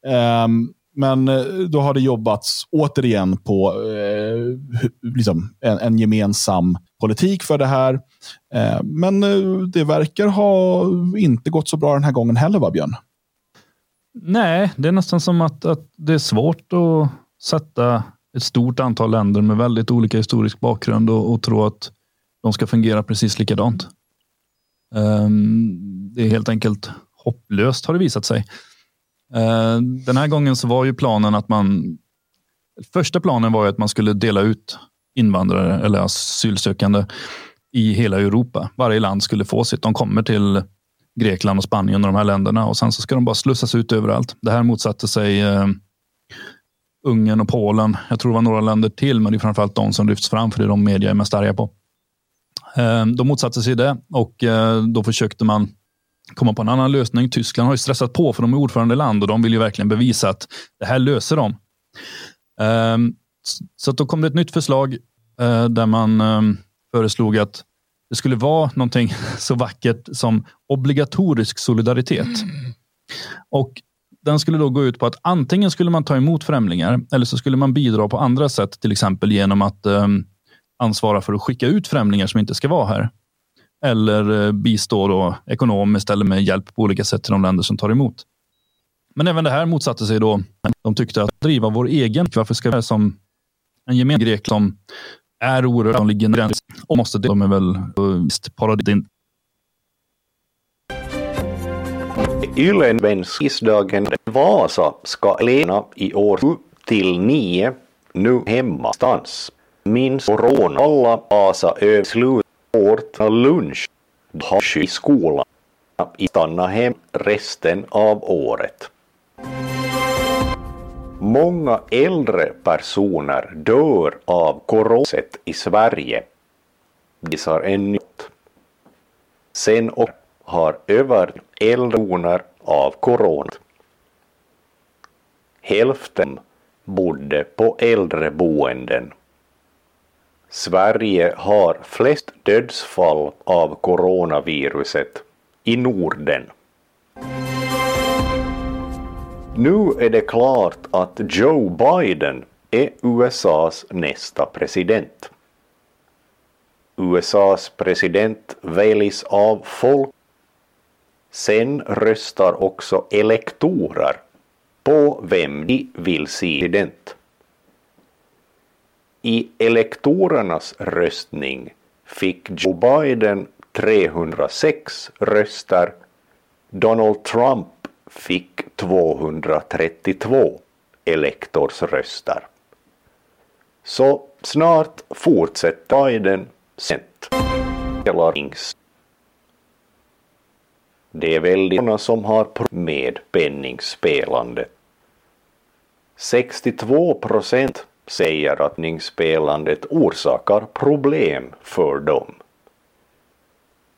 Ehm, eh, men då har det jobbats återigen på eh, liksom en, en gemensam politik för det här. Eh, men eh, det verkar ha inte gått så bra den här gången heller, va Björn? Nej, det är nästan som att, att det är svårt att sätta ett stort antal länder med väldigt olika historisk bakgrund och, och tro att de ska fungera precis likadant. Ehm, det är helt enkelt hopplöst har det visat sig. Ehm, den här gången så var ju planen att man Första planen var ju att man skulle dela ut invandrare eller asylsökande i hela Europa. Varje land skulle få sitt. De kommer till Grekland och Spanien och de här länderna och sen så ska de bara slussas ut överallt. Det här motsatte sig ehm, Ungern och Polen. Jag tror det var några länder till, men det är framförallt de som lyfts fram för det är de media är mest arga på. Ehm, de motsatte sig det och eh, då försökte man komma på en annan lösning. Tyskland har ju stressat på för de är ordförande land och de vill ju verkligen bevisa att det här löser de. Ehm, så då kom det ett nytt förslag eh, där man ehm, föreslog att det skulle vara någonting så vackert som obligatorisk solidaritet. Och den skulle då gå ut på att antingen skulle man ta emot främlingar eller så skulle man bidra på andra sätt, till exempel genom att eh, ansvara för att skicka ut främlingar som inte ska vara här. Eller eh, bistå då ekonomiskt eller med hjälp på olika sätt till de länder som tar emot. Men även det här motsatte sig då. De tyckte att driva vår egen, varför ska vi som en gemensam grek som är oerhört som ligger gräns och måste de är väl eh, visst paradin. Yllenbensindagen Vasa ska lena i år till nio nu hemmastans. Minns corona alla asa ö slut år lunch. Har i skolan i stanna hem resten av året. Många äldre personer dör av koroset i Sverige, visar en nytt. Sen och har över äldre av corona. Hälften bodde på äldreboenden. Sverige har flest dödsfall av coronaviruset i Norden. Nu är det klart att Joe Biden är USAs nästa president. USAs president väljs av folk. Sen röstar också elektorer på vem de vill se president. I elektorernas röstning fick Joe Biden 306 röster, Donald Trump fick 232 elektorsröster. Så snart fortsätter Biden sent. Det är väldigt många som har problem med penningspelande. 62 procent säger att penningspelandet orsakar problem för dem.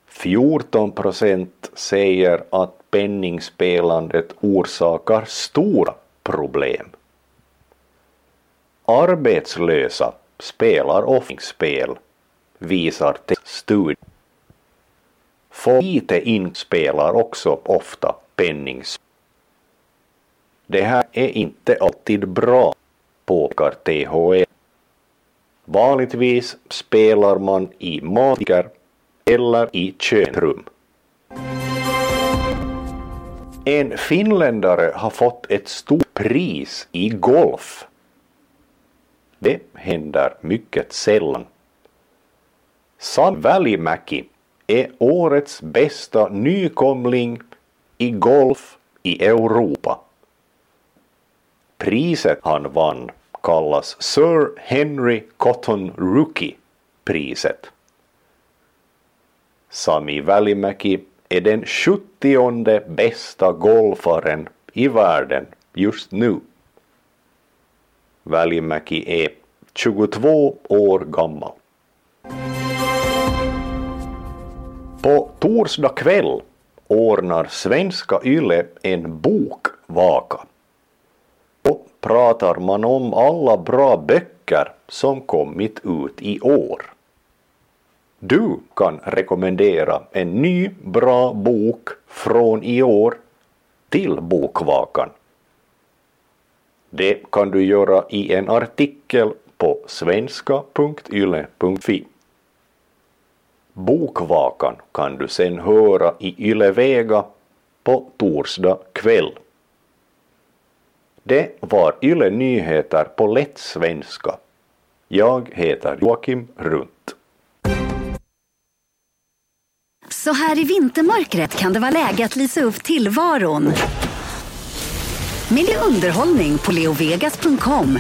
14 procent säger att penningspelandet orsakar stora problem. Arbetslösa spelar offspel, visar till studie. Få lite inspelar också ofta penningspel. Det här är inte alltid bra, påpekar THE. Vanligtvis spelar man i matiker eller i könrum. En finländare har fått ett stort pris i golf. Det händer mycket sällan. Sam Välimäki är årets bästa nykomling i golf i Europa. Priset han vann kallas Sir Henry Cotton Rookie-priset. Sami Välimäki är den 70 bästa golfaren i världen just nu. Välimäki är 22 år gammal. På torsdag kväll ordnar Svenska Yle en bokvaka. Pratar man om alla bra böcker som kommit ut i år. Du kan rekommendera en ny bra bok från i år till Bokvakan. Det kan du göra i en artikel på svenska.yle.fi. Bokvakan kan du sen höra i Yle Vega på torsdag kväll. Det var Yle Nyheter på lätt svenska. Jag heter Joakim Runt. Så här i vintermörkret kan det vara läge att lysa upp tillvaron. Med underhållning på leovegas.com.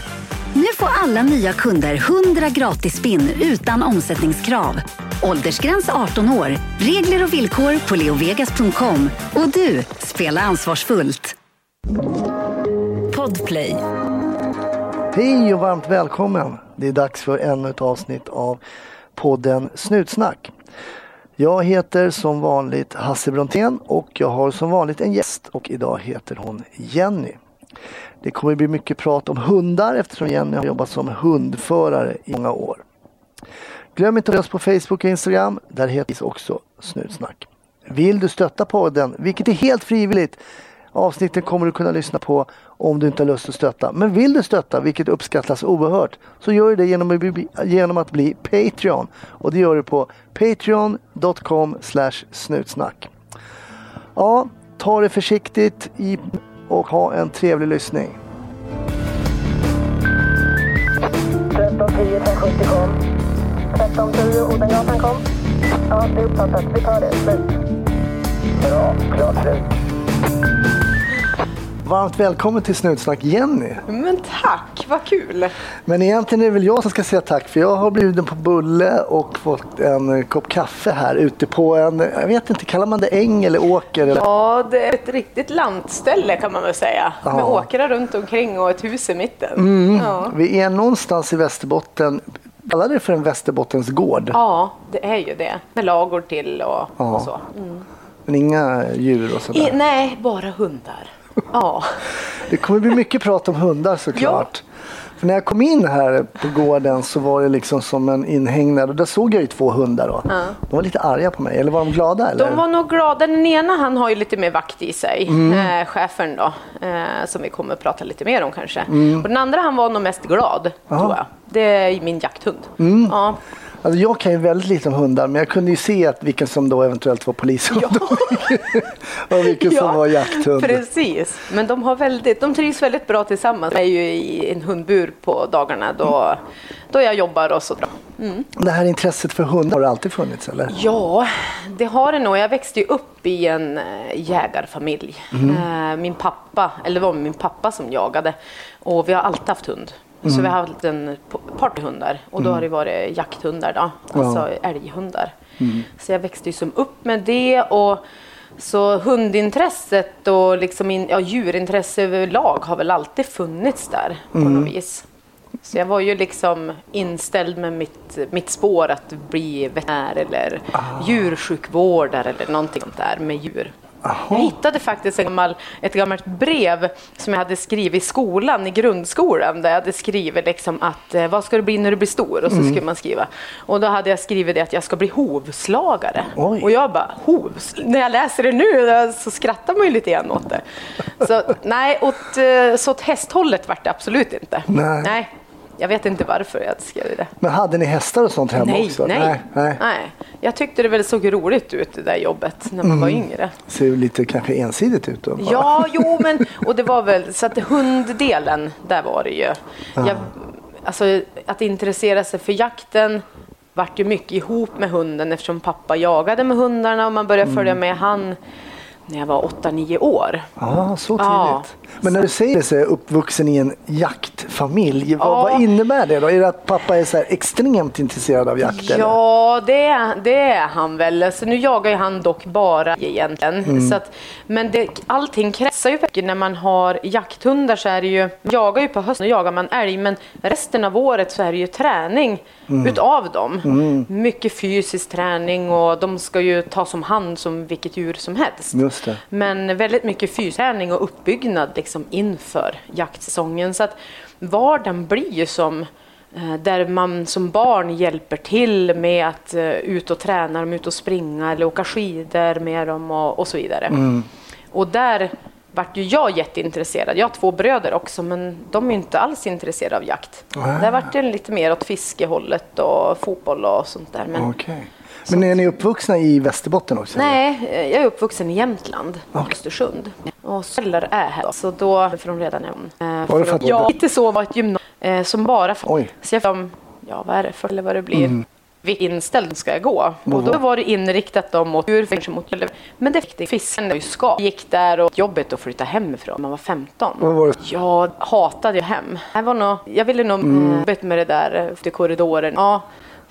Nu får alla nya kunder 100 gratis spinn utan omsättningskrav. Åldersgräns 18 år. Regler och villkor på leovegas.com. Och du, spela ansvarsfullt. Podplay. Hej och varmt välkommen. Det är dags för ännu ett avsnitt av podden Snutsnack. Jag heter som vanligt Hasse Brontén och jag har som vanligt en gäst och idag heter hon Jenny. Det kommer bli mycket prat om hundar eftersom Jenny har jobbat som hundförare i många år. Glöm inte att oss på Facebook och Instagram. Där heter vi också Snutsnack. Vill du stötta podden, vilket är helt frivilligt, avsnitten kommer du kunna lyssna på om du inte har lust att stötta. Men vill du stötta, vilket uppskattas oerhört, så gör du det genom att bli, genom att bli Patreon. Och det gör du på patreon.com snutsnack. Ja, ta det försiktigt och ha en trevlig lyssning. 1310 kom. 1310 Odengatan kom. Ja, det är uppfattat. Vi tar det. Slut. Bra, klart slut. Varmt välkommen till Snutsnack Jenny. Men tack, vad kul. Men egentligen är det väl jag som ska säga tack för jag har blivit på bulle och fått en kopp kaffe här ute på en, jag vet inte, kallar man det äng eller åker? Eller? Ja, det är ett riktigt lantställe kan man väl säga. Ja. Med åkrar runt omkring och ett hus i mitten. Mm. Ja. Vi är någonstans i Västerbotten, kallar det för en Västerbottens gård? Ja, det är ju det. Med lagård till och, ja. och så. Mm. Men inga djur och sådär? I, nej, bara hundar. Ja. Det kommer bli mycket prat om hundar såklart. Ja. För när jag kom in här på gården så var det liksom som en inhägnad och där såg jag ju två hundar. Då. Ja. De var lite arga på mig, eller var de glada? Eller? De var nog glada. Den ena han har ju lite mer vakt i sig, mm. eh, chefen då, eh, som vi kommer att prata lite mer om kanske. Mm. Och den andra han var nog mest glad, Aha. tror jag. Det är min jakthund. Mm. Ja. Alltså jag kan ju väldigt lite om hundar men jag kunde ju se att vilken som då eventuellt var polishund ja. och vilken ja, som var jakthund. Precis, men de, har väldigt, de trivs väldigt bra tillsammans. Jag är ju i en hundbur på dagarna då, då jag jobbar och så. Mm. Det här intresset för hundar har det alltid funnits eller? Ja, det har det nog. Jag växte ju upp i en äh, jägarfamilj. Mm. Min pappa, eller det var min pappa som jagade och vi har alltid haft hund. Mm. Så vi har haft en partyhundar och då mm. har det varit jakthundar då, alltså ja. älghundar. Mm. Så jag växte ju som upp med det och så hundintresset och liksom in, ja, djurintresse överlag har väl alltid funnits där på mm. något vis. Så jag var ju liksom inställd med mitt, mitt spår att bli veterinär eller ah. djursjukvårdare eller någonting sånt där med djur. Aha. Jag hittade faktiskt en gammal, ett gammalt brev som jag hade skrivit i skolan, i grundskolan, där jag hade skrivit liksom att eh, vad ska du bli när du blir stor? Och så mm. skulle man skriva. Och då hade jag skrivit det att jag ska bli hovslagare. Oj. Och jag bara, hovs? När jag läser det nu så skrattar man ju lite grann åt det. Så nej, åt, eh, så åt hästhållet vart det absolut inte. Nej. nej. Jag vet inte varför jag skrev det. Men hade ni hästar och sånt hemma nej, också? Nej, nej, nej. nej. Jag tyckte det väl såg roligt ut det där jobbet när man mm. var yngre. Ser lite kanske ensidigt ut då? Ja, jo men och det var väl så att hunddelen, där var det ju. Jag, alltså att intressera sig för jakten vart ju mycket ihop med hunden eftersom pappa jagade med hundarna och man började följa mm. med han när jag var 8-9 år. Ah, så tidigt. Ja. Men när du säger är uppvuxen i en jaktfamilj, ja. vad, vad, innebär det då? Är det att pappa är så extremt intresserad av jakt? Ja, det, det är han väl. Så nu jagar ju han dock bara egentligen. Mm. Så att, men det, allting kretsar ju mycket. När man har jakthundar så är det ju, jagar ju på hösten och jagar man älg, men resten av året så är det ju träning mm. utav dem. Mm. Mycket fysisk träning och de ska ju tas om hand som vilket djur som helst. Men väldigt mycket fysträning och uppbyggnad liksom inför jaktsäsongen. Så att vardagen blir ju som eh, där man som barn hjälper till med att uh, ut och träna dem, ut och springa eller åka skidor med dem och, och så vidare. Mm. Och där vart ju jag jätteintresserad. Jag har två bröder också, men de är inte alls intresserade av jakt. Ah. Där vart det lite mer åt fiskehållet och fotboll och sånt där. Men, okay. Men är ni uppvuxna i Västerbotten också? Nej, jag är uppvuxen i Jämtland. Östersund. Och så eller är här. Så då från redan när eh, Var det för att- Ja, lite så var ett gymnasium eh, som bara Oj. så jag som, ja vad är det för eller vad det blir. Mm. Vilken inställd ska jag gå? Och då var- det inriktat dem mot djur, kanske mot Men det fick. Fisken var ju ska. Gick där och jobbet att flytta hemifrån. Man var 15. Vad var det? Jag hatade ju hem. Det var nog, jag ville nog Mm. mm. bete med det där efter korridoren. Ja,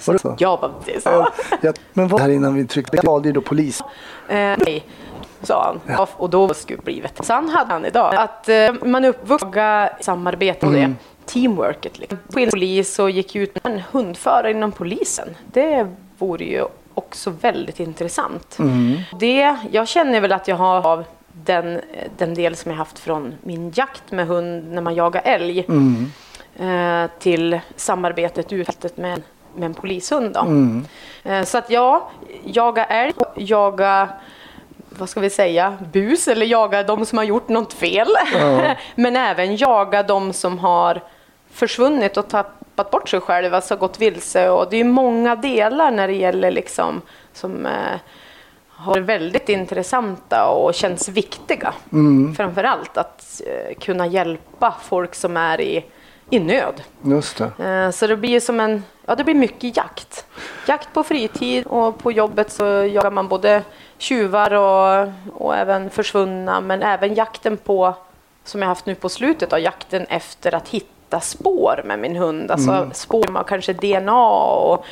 Var det så? det så. Ja, ja, men vad här innan vi tryckte, jag valde ju då polis. Eh, nej, sa han. Ja. Och då skulle det blivit. Så han hade han idag. Att eh, man är uppvuxen samarbete och det. Mm. Teamworket. Liksom. Polis och gick ut med en hundförare inom polisen. Det vore ju också väldigt intressant. Mm. Det, jag känner väl att jag har av den, den del som jag haft från min jakt med hund när man jagar älg Mm. eh, till samarbetet utfältet med, med en polishund. Då. Mm. Eh, så att ja, jaga älg, jaga vad ska vi säga, bus eller jaga de som har gjort något fel. Ja. Men även jaga de som har försvunnit och tappat bort sig själva, alltså gått vilse. Och det är många delar när det gäller liksom som eh, har väldigt intressanta och känns viktiga. Mm. Framför allt att eh, kunna hjälpa folk som är i, i nöd. Just det. Eh, Så det blir som en, ja det blir mycket jakt. Jakt på fritid och på jobbet så jagar man både tjuvar och, och även försvunna men även jakten på, som jag haft nu på slutet, då, jakten efter att hitta spår med min hund. Alltså Mm. spår med kanske DNA och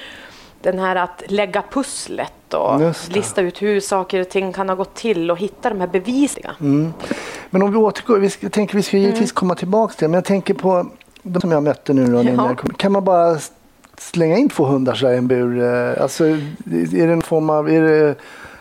den här att lägga pusslet och lista ut hur saker och ting kan ha gått till och hitta de här bevisningarna. Mm. Men om vi återgår, vi ska, jag tänker vi ska givetvis Mm. komma tillbaka till det, men jag tänker på de som jag mötte nu. Då, kom- Kan man bara slänga in två hundar så här i en bur? eh, Alltså, är det en form av... Är det,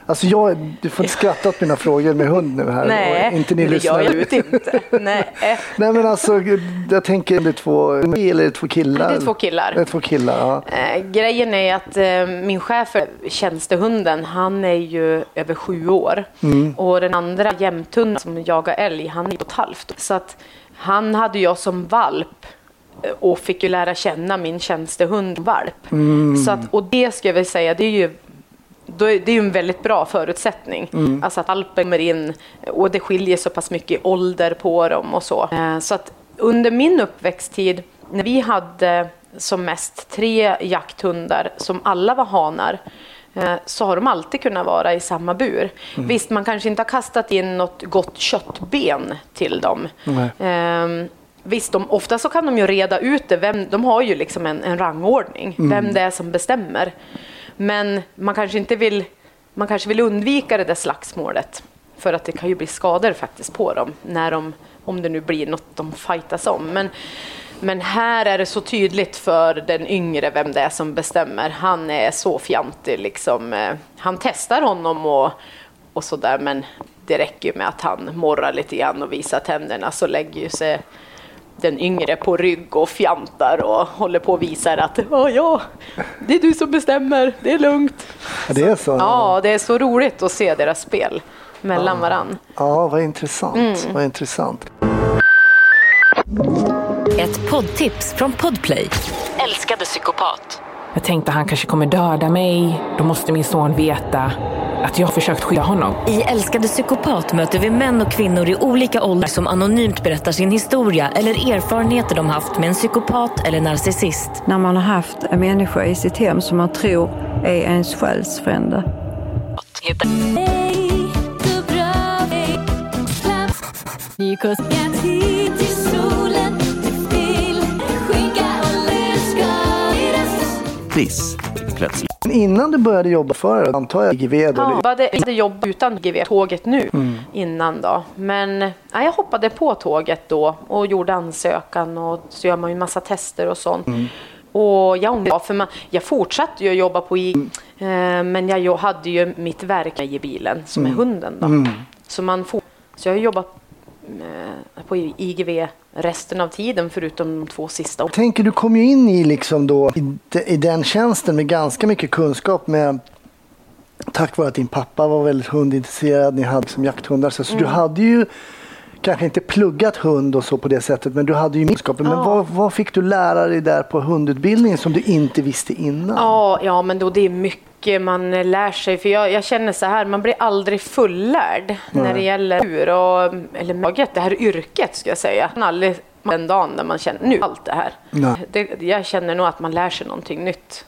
alltså jag, du får inte skratta åt mina frågor med hund nu här. Nej, och inte ni det gör lyssnare. jag inte. Nej. Nej men alltså, jag tänker, är det två, eller är det två killar? Det är två killar. Det är två killar, ja. Eh, grejen är att eh, min chef för tjänstehunden, han är ju över sju år. Mm. Och den andra jämthunden som jagar älg, han är på ett halvt. Så att han hade jag som valp och fick ju lära känna min tjänstehund valp. Mm. Så att, och det ska jag väl säga, det är ju är det är ju en väldigt bra förutsättning. Mm. Alltså att valpen kommer in och det skiljer så pass mycket i ålder på dem och så. Eh, Så att under min uppväxttid, när vi hade som mest tre jakthundar som alla var hanar, eh, så har de alltid kunnat vara i samma bur. Mm. Visst, man kanske inte har kastat in något gott köttben till dem. Nej. Visst, de, ofta så kan de ju reda ut det. Vem, de har ju liksom en, en rangordning, Mm. vem det är som bestämmer. Men man kanske inte vill, man kanske vill undvika det där slagsmålet. För att det kan ju bli skador faktiskt på dem, när de, om det nu blir något de fightas om. Men, men här är det så tydligt för den yngre vem det är som bestämmer. Han är så fjantig liksom. eh, Han testar honom och, och sådär men det räcker ju med att han morrar lite grann och visar tänderna så lägger ju sig den yngre på rygg och fjantar och håller på och visar att ja, ja, det är du som bestämmer, det är lugnt. Ja, det är så? Ja, det är så roligt att se deras spel mellan varann. Ja, vad intressant. Mm. Vad intressant. Ett poddtips från Podplay. Älskade psykopat. Jag tänkte han kanske kommer döda mig. Då måste min son veta att jag har försökt skydda honom. I Älskade psykopat möter vi män och kvinnor i olika åldrar som anonymt berättar sin historia eller erfarenheter de haft med en psykopat eller narcissist. När man har haft en människa i sitt hem som man tror är ens själsfrände. Triss, plötsligt. Men innan du började jobba för det, antar jag, IGV då? Ja, jag hade, jag hade jobb utan GV-tåget nu Mm. innan då. Men ja, jag hoppade på tåget då och gjorde ansökan och så gör man ju massa tester och sånt. Mm. Och jag för man, jag fortsatte ju att jobba på IG, eh, men jag jo- hade ju mitt verk i bilen som är Mm. hunden då. Mm. Så, man for, så jag har jobbat på IGV resten av tiden förutom de två sista tänker du kom ju in i liksom då i, i den tjänsten med ganska mycket kunskap med tack vare att din pappa var väldigt hundintresserad, ni hade som jakthundar så, så du Mm. hade ju kanske inte pluggat hund och så på det sättet men du hade ju kunskapen. Men Ja. vad, vad fick du lära dig där på hundutbildningen som du inte visste innan? Ja, ja men då det är mycket man lär sig. För jag, jag känner så här, man blir aldrig fullärd Nej. när det gäller djur och eller maget, det här yrket ska jag säga. Man aldrig den dagen när man känner nu allt det här. Det, jag känner nog att man lär sig någonting nytt.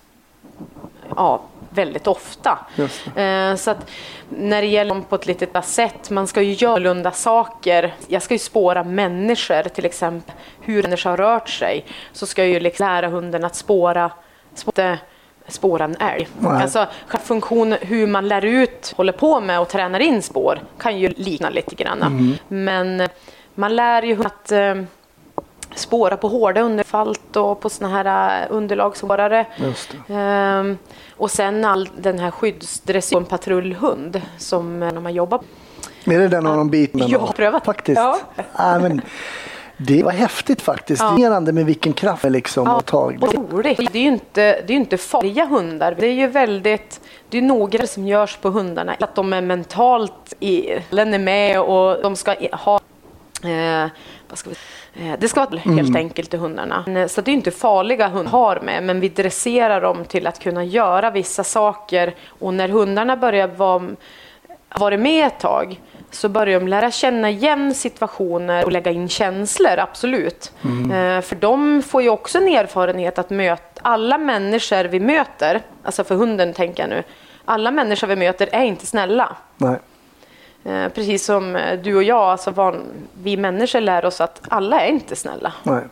Ja, väldigt ofta. Eh, Så att när det gäller på ett litet sätt, man ska ju göra lunda saker. Jag ska ju spåra människor till exempel, hur människor har rört sig. Så ska jag ju liksom lära hunden att spåra, spåra, spåra en älg. Nej. Alltså själva funktionen, hur man lär ut, håller på med och tränar in spår kan ju likna lite grann. Mm. Men eh, man lär ju att eh, spåra på hårda underfalt och på såna här eh, underlagsspårare. Ehm, och sen all den här skyddsdressyr, en patrullhund som eh, man jobbar Är det den av de biten? Har prövat. Faktiskt. Ja. Ja, men det var häftigt faktiskt. Ja. Med vilken kraft liksom Ja, och tag. och det är roligt. Det är ju inte, det är inte farliga hundar. Det är ju väldigt, det är noga som görs på hundarna. Att de är mentalt i, är med och de ska ha Eh, vad ska vi, eh, det ska vara helt Mm. enkelt till hundarna. Men, Så det är inte farliga hundar har med, men vi dresserar dem till att kunna göra vissa saker. Och när hundarna börjar vara, vara med ett tag så börjar de lära känna igen situationer och lägga in känslor, absolut. Mm. Eh, För de får ju också en erfarenhet att möta alla människor vi möter, alltså för hunden tänker jag nu, alla människor vi möter är inte snälla. Nej. Eh, Precis som eh, du och jag, alltså van, vi människor lär oss att alla är inte snälla. Nej.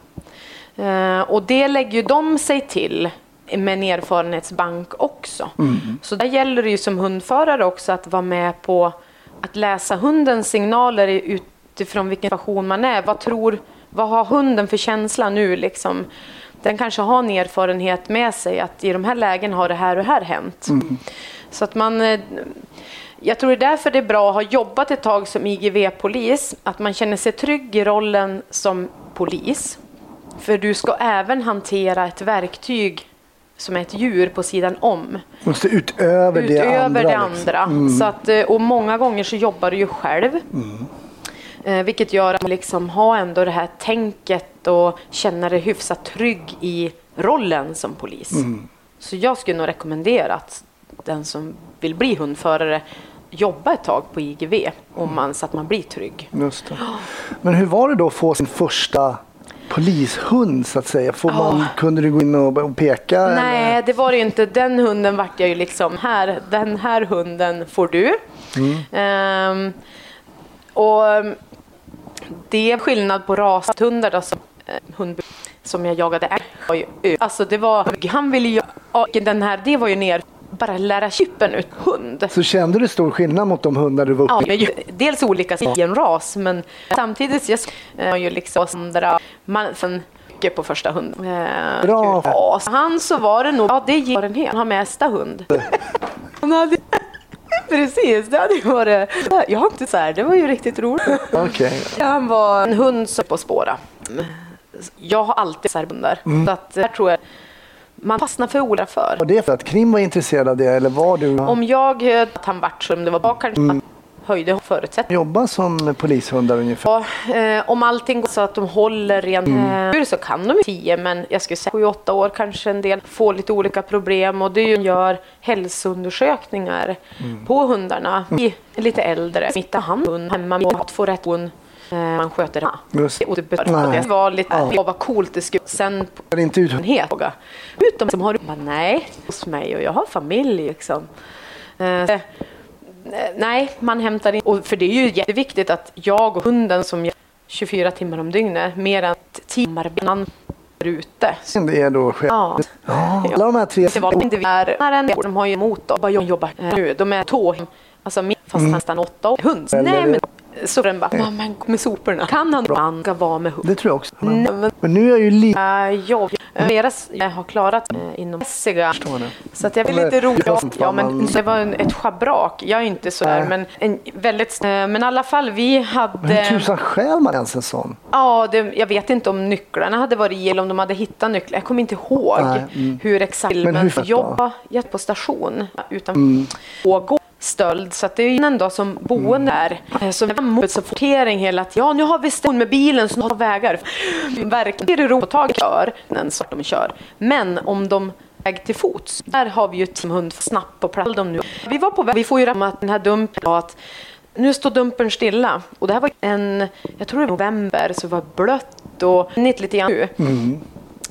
Och det lägger ju de sig till med en erfarenhetsbank också. Mm. Så där gäller det ju som hundförare också att vara med på att läsa hundens signaler utifrån vilken situation man är. Vad tror, vad har hunden för känsla nu liksom? Den kanske har en erfarenhet med sig att i de här lägen har det här och här hänt. Mm. Så att man, eh, jag tror det är därför det är bra att ha jobbat ett tag som IGV-polis, att man känner sig trygg i rollen som polis. För du ska även hantera ett verktyg som är ett djur på sidan om. Måste utöver, det Utöver andra. det liksom. andra. Mm. Så att, eh, och många gånger så jobbar du ju själv. Mm. Eh, vilket gör att man liksom har ändå det här tänket och känna dig hyfsat trygg i rollen som polis. Mm. Så jag skulle nog rekommendera att den som vill bli hundförare jobba ett tag på IGV om man, så att man blir trygg. Just det. Men hur var det då att få sin första polishund så att säga? Får man, Kunde du gå in och, peka? eller? Nej, det var det ju inte. Den hunden vart jag ju liksom, här, den här hunden får du. Mm. Ehm, och det är skillnad på rashundar då, som, eh, hund, som jag jagade Alltså det var, han ville ju, den här, det var ju ner, bara lära chippen ut hund. Så kände du stor skillnad mot de hundar du var Ja, uppe ju, dels olika i en ras, men samtidigt jag var ju liksom andra, man, sen på första hunden. Eh, Bra. Ja, så han så var det nog, ja det ger erfarenhet, han har mesta hund. Han hade, precis, det hade ju varit, jag har inte så här, det var ju riktigt roligt. Okej. Han var en hund som på spåra. Jag har alltid särhundar, Mm. så att jag tror man fastnar för olika för. Var det för att Krim var intresserad av det eller var du? Om jag, att han vart som det var bak, kanske Mm. höjde förutsättningar. Jobba som polishundar ungefär? Ja, eh, om allting går så att de håller rent Mm. eh, så kan de ju 10 men jag skulle säga 7-8 år kanske en del får lite olika problem och det är ju gör hälsoundersökningar Mm. på hundarna. Är lite äldre, smittar han hund hemma med att få rätt hund. Eh, man sköter det. Just det. Och det, det var lite, Ja. ja. vad coolt det skulle sen på det inte ut? fråga. Utom som har du bara, nej, hos mig och jag har familj liksom. Eh, eh, nej, man hämtar in, och för det är ju jätteviktigt att jag och hunden som gör 24 timmar om dygnet, mer än timmar innan ute. Det är då chef. Ja. Ja, alla de här tre. Det var inte vi är, de har ju emot då, vad jag jobbar nu, de är tå, alltså min, fast Mm. nästan åtta år, hund. Nej men, så den bara, mamma med soporna, kan han man ska vara med hund? Det tror jag också. Nej, men, Men nu är jag ju lite... äh, jag, deras, jag har klarat eh, inom mässiga. det. Så att jag vill Men- inte roligt. Ja, Ja, men man- det var en, ett schabrak. Jag är inte sådär, Nej. men en väldigt... eh, Men i alla fall, vi Men hur hade... tusan stjäl man ens en sån? Ja, det, jag vet inte om nycklarna hade varit i eller om de hade hittat nycklar. Jag kommer inte ihåg Nej, mm. hur exakt. Men hur fett jag jag på station utan Mm. pågå stöld. Så att det är en dag som boende är. eh, Som är mot sortering hela tiden. Ja, nu har vi station med bilen som har vägar. Verkligen är det roligt kör den sort de kör. Men om de väg till fots. Där har vi ju en hund snabbt på plats. De nu. Vi var på väg, vi får ju att den här dumpen att nu står dumpen stilla. Och det här var en, jag tror det var november, så det var blött och nitt lite grann nu. Mm.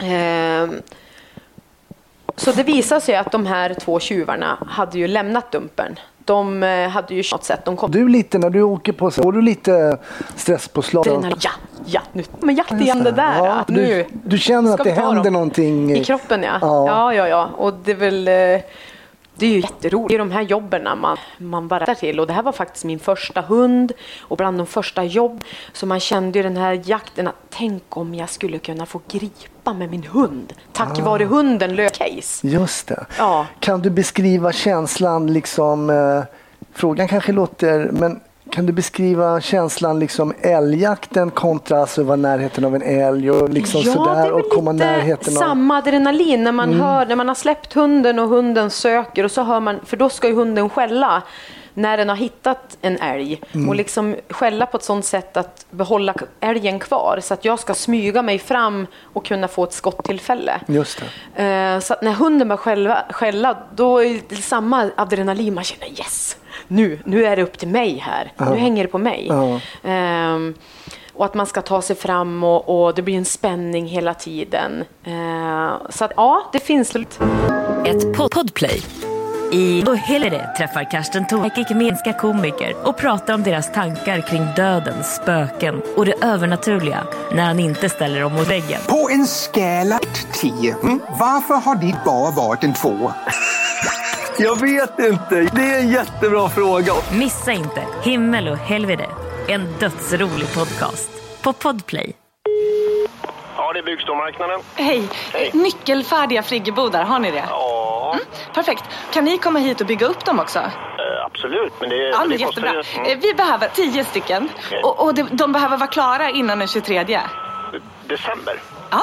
Ehm, så det visade sig att de här två tjuvarna hade ju lämnat dumpen. De eh, hade ju något sätt, de kom Du lite när du åker på så får du lite stresspåslag? Ja, ja, nu men jakt igen det där. Ja, att du, nu du känner att det händer dem. någonting? I kroppen ja. Ja. ja. Ja, ja, Och det är väl eh, det är ju jätteroligt. Det är de här jobben man, man bara rättar till. Och det här var faktiskt min första hund och bland de första jobb. Så man kände ju den här jakten att tänk om jag skulle kunna få gripa med min hund. Tack Ah. vare hunden lös case. Just det. Ja. Kan du beskriva känslan, liksom, eh, frågan kanske låter, men kan du beskriva känslan liksom älgjakten kontra alltså vara närheten av en älg och liksom ja, sådär är och komma närheten av... samma adrenalin när man Mm. hör, när man har släppt hunden och hunden söker och så hör man, för då ska ju hunden skälla när den har hittat en älg Mm. och liksom skälla på ett sånt sätt att behålla älgen kvar så att jag ska smyga mig fram och kunna få ett skottillfälle. Just det. Eh, Så att när hunden börjar skälla, skälla då är det samma adrenalin, man känner yes, nu, nu är det upp till mig här, Ja. nu hänger det på mig. Ja. Ehm, och att man ska ta sig fram och, och det blir en spänning hela tiden. Eh, så att ja, det finns lite. Ett pod- podplay. I och Hellre träffar Karsten Thorek ekumeniska komiker och pratar om deras tankar kring döden, spöken och det övernaturliga när han inte ställer dem mot väggen. På en skala 10, mm, varför har ditt bar varit en två? Jag vet inte. Det är en jättebra fråga. Missa inte Himmel och helvete. En dödsrolig podcast. På Podplay. Ja, det är Byggstormarknaden. Hej. Nyckelfärdiga friggebodar, har ni det? Ja, Perfekt. Kan ni komma hit och bygga upp dem också? eh, absolut. Men det, Ja, men det kostar jättebra. ju- Eh, Vi behöver tio stycken. Och, och de, de behöver vara klara innan den 23. December. Ja.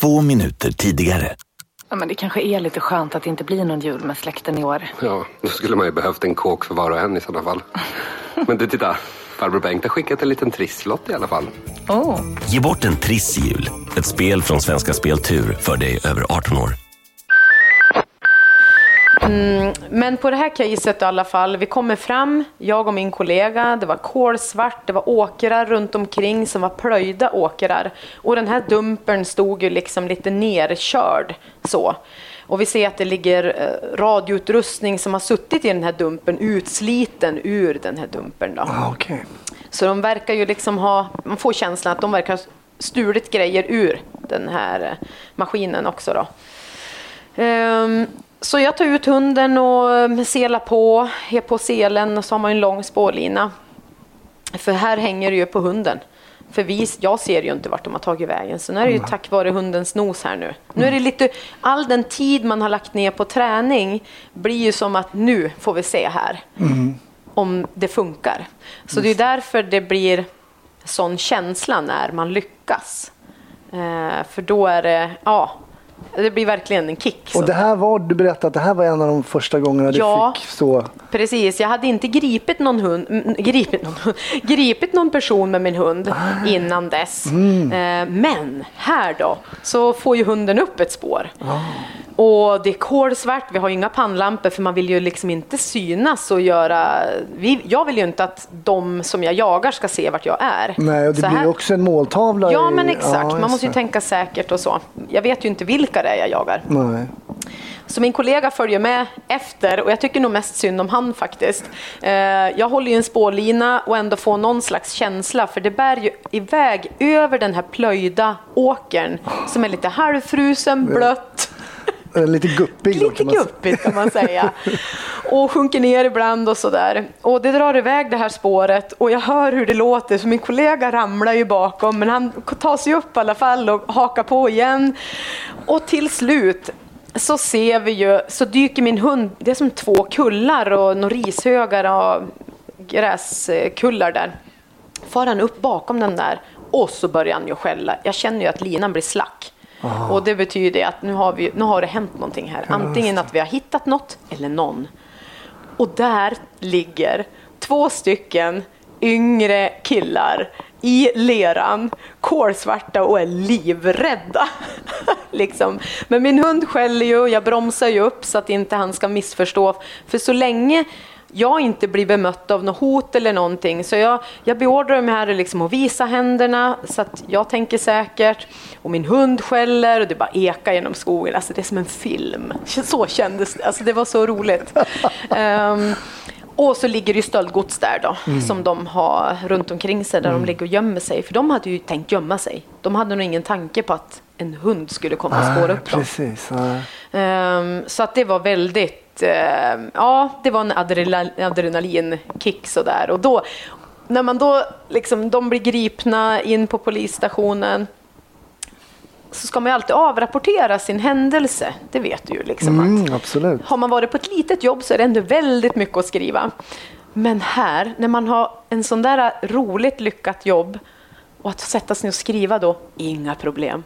Två minuter tidigare. Ja, men det kanske är lite skönt att det inte blir någon jul med släkten i år. Ja, då skulle man ju behövt en kåk för var och en i sådana fall. Men du, titta. Farbror Bengt har skickat en liten trisslott i alla fall. Oh. Ge bort en Triss i jul. Ett spel från Svenska Spel Tur för dig över 18 år. Mm, men på det här caset i alla fall, vi kommer fram, jag och min kollega, det var kolsvart, det var åkrar runt omkring som var plöjda åkrar. Och den här dumpern stod ju liksom lite nerkörd så. Och vi ser att det ligger eh, radioutrustning som har suttit i den här dumpen, utsliten ur den här dumpern. Då. Ah, okej. Så de verkar ju liksom ha, man får känslan att de verkar ha stulit grejer ur den här eh, maskinen också då. Ehm, så jag tar ut hunden och eh, selar på, är på selen och så har man en lång spårlina. För här hänger det ju på hunden. För vi, jag ser ju inte vart de har tagit vägen. Så nu är det ju Mm. tack vare hundens nos här nu. Nu är det lite, all den tid man har lagt ner på träning blir ju som att nu får vi se här Mm. om det funkar. Så det är därför det blir sån känsla när man lyckas. Eh, för då är det, ja, det blir verkligen en kick. Och det här var, du berättade att det här var en av de första gångerna du Ja. fick så... Precis, jag hade inte gripit någon, hund, gripit någon, gripit någon person med min hund innan dess. Mm. Eh, Men här då, så får ju hunden upp ett spår. Ah. Och det är kolsvart, vi har ju inga pannlampor för man vill ju liksom inte synas och göra... Vi, jag vill ju inte att de som jag jagar ska se vart jag är. Nej, och det Så blir här- ju också en måltavla. Ja i- men exakt, Ja, man måste ju tänka säkert och så. Jag vet ju inte vilka det är jag jagar. Nej. Så min kollega följer med efter och jag tycker nog mest synd om han faktiskt. Eh, jag håller ju en spårlina och ändå får någon slags känsla för det bär ju iväg över den här plöjda åkern som är lite halvfrusen, blött, Lite guppig då, säga. guppigt kan man säga. Och sjunker ner ibland och sådär. Och det drar iväg det här spåret och jag hör hur det låter så min kollega ramlar ju bakom men han tar sig upp i alla fall och hakar på igen. Och till slut så ser vi ju, så dyker min hund, det är som två kullar och några rishögar och gräskullar där. Far han upp bakom den där och så börjar han ju skälla. Jag känner ju att linan blir slack. Ah. Och det betyder att nu har, vi, nu har det hänt någonting här. Antingen att vi har hittat något eller någon. Och där ligger två stycken yngre killar i leran, kolsvarta och är livrädda. liksom. Men min hund skäller ju och jag bromsar ju upp så att inte han ska missförstå. För så länge jag inte blir bemött av något hot eller någonting. Så jag, jag beordrar mig här liksom att visa händerna så att jag tänker säkert. Och min hund skäller och det bara ekar genom skogen. Alltså det är som en film. Så kändes det. Alltså det var så roligt. um, och så ligger det stöldgods där då, mm. som de har runt omkring sig, där mm. de ligger och gömmer sig. För de hade ju tänkt gömma sig. De hade nog ingen tanke på att en hund skulle komma och spåra upp dem. Precis, um, så att det var väldigt, uh, ja, det var en adrenal adrenalinkick sådär. Och då, när man då, liksom, de blir gripna in på polisstationen, så ska man ju alltid avrapportera sin händelse. Det vet du ju. Liksom mm, absolut. Har man varit på ett litet jobb så är det ändå väldigt mycket att skriva. Men här, när man har en sån där roligt lyckat jobb och att sätta sig och skriva då, inga problem.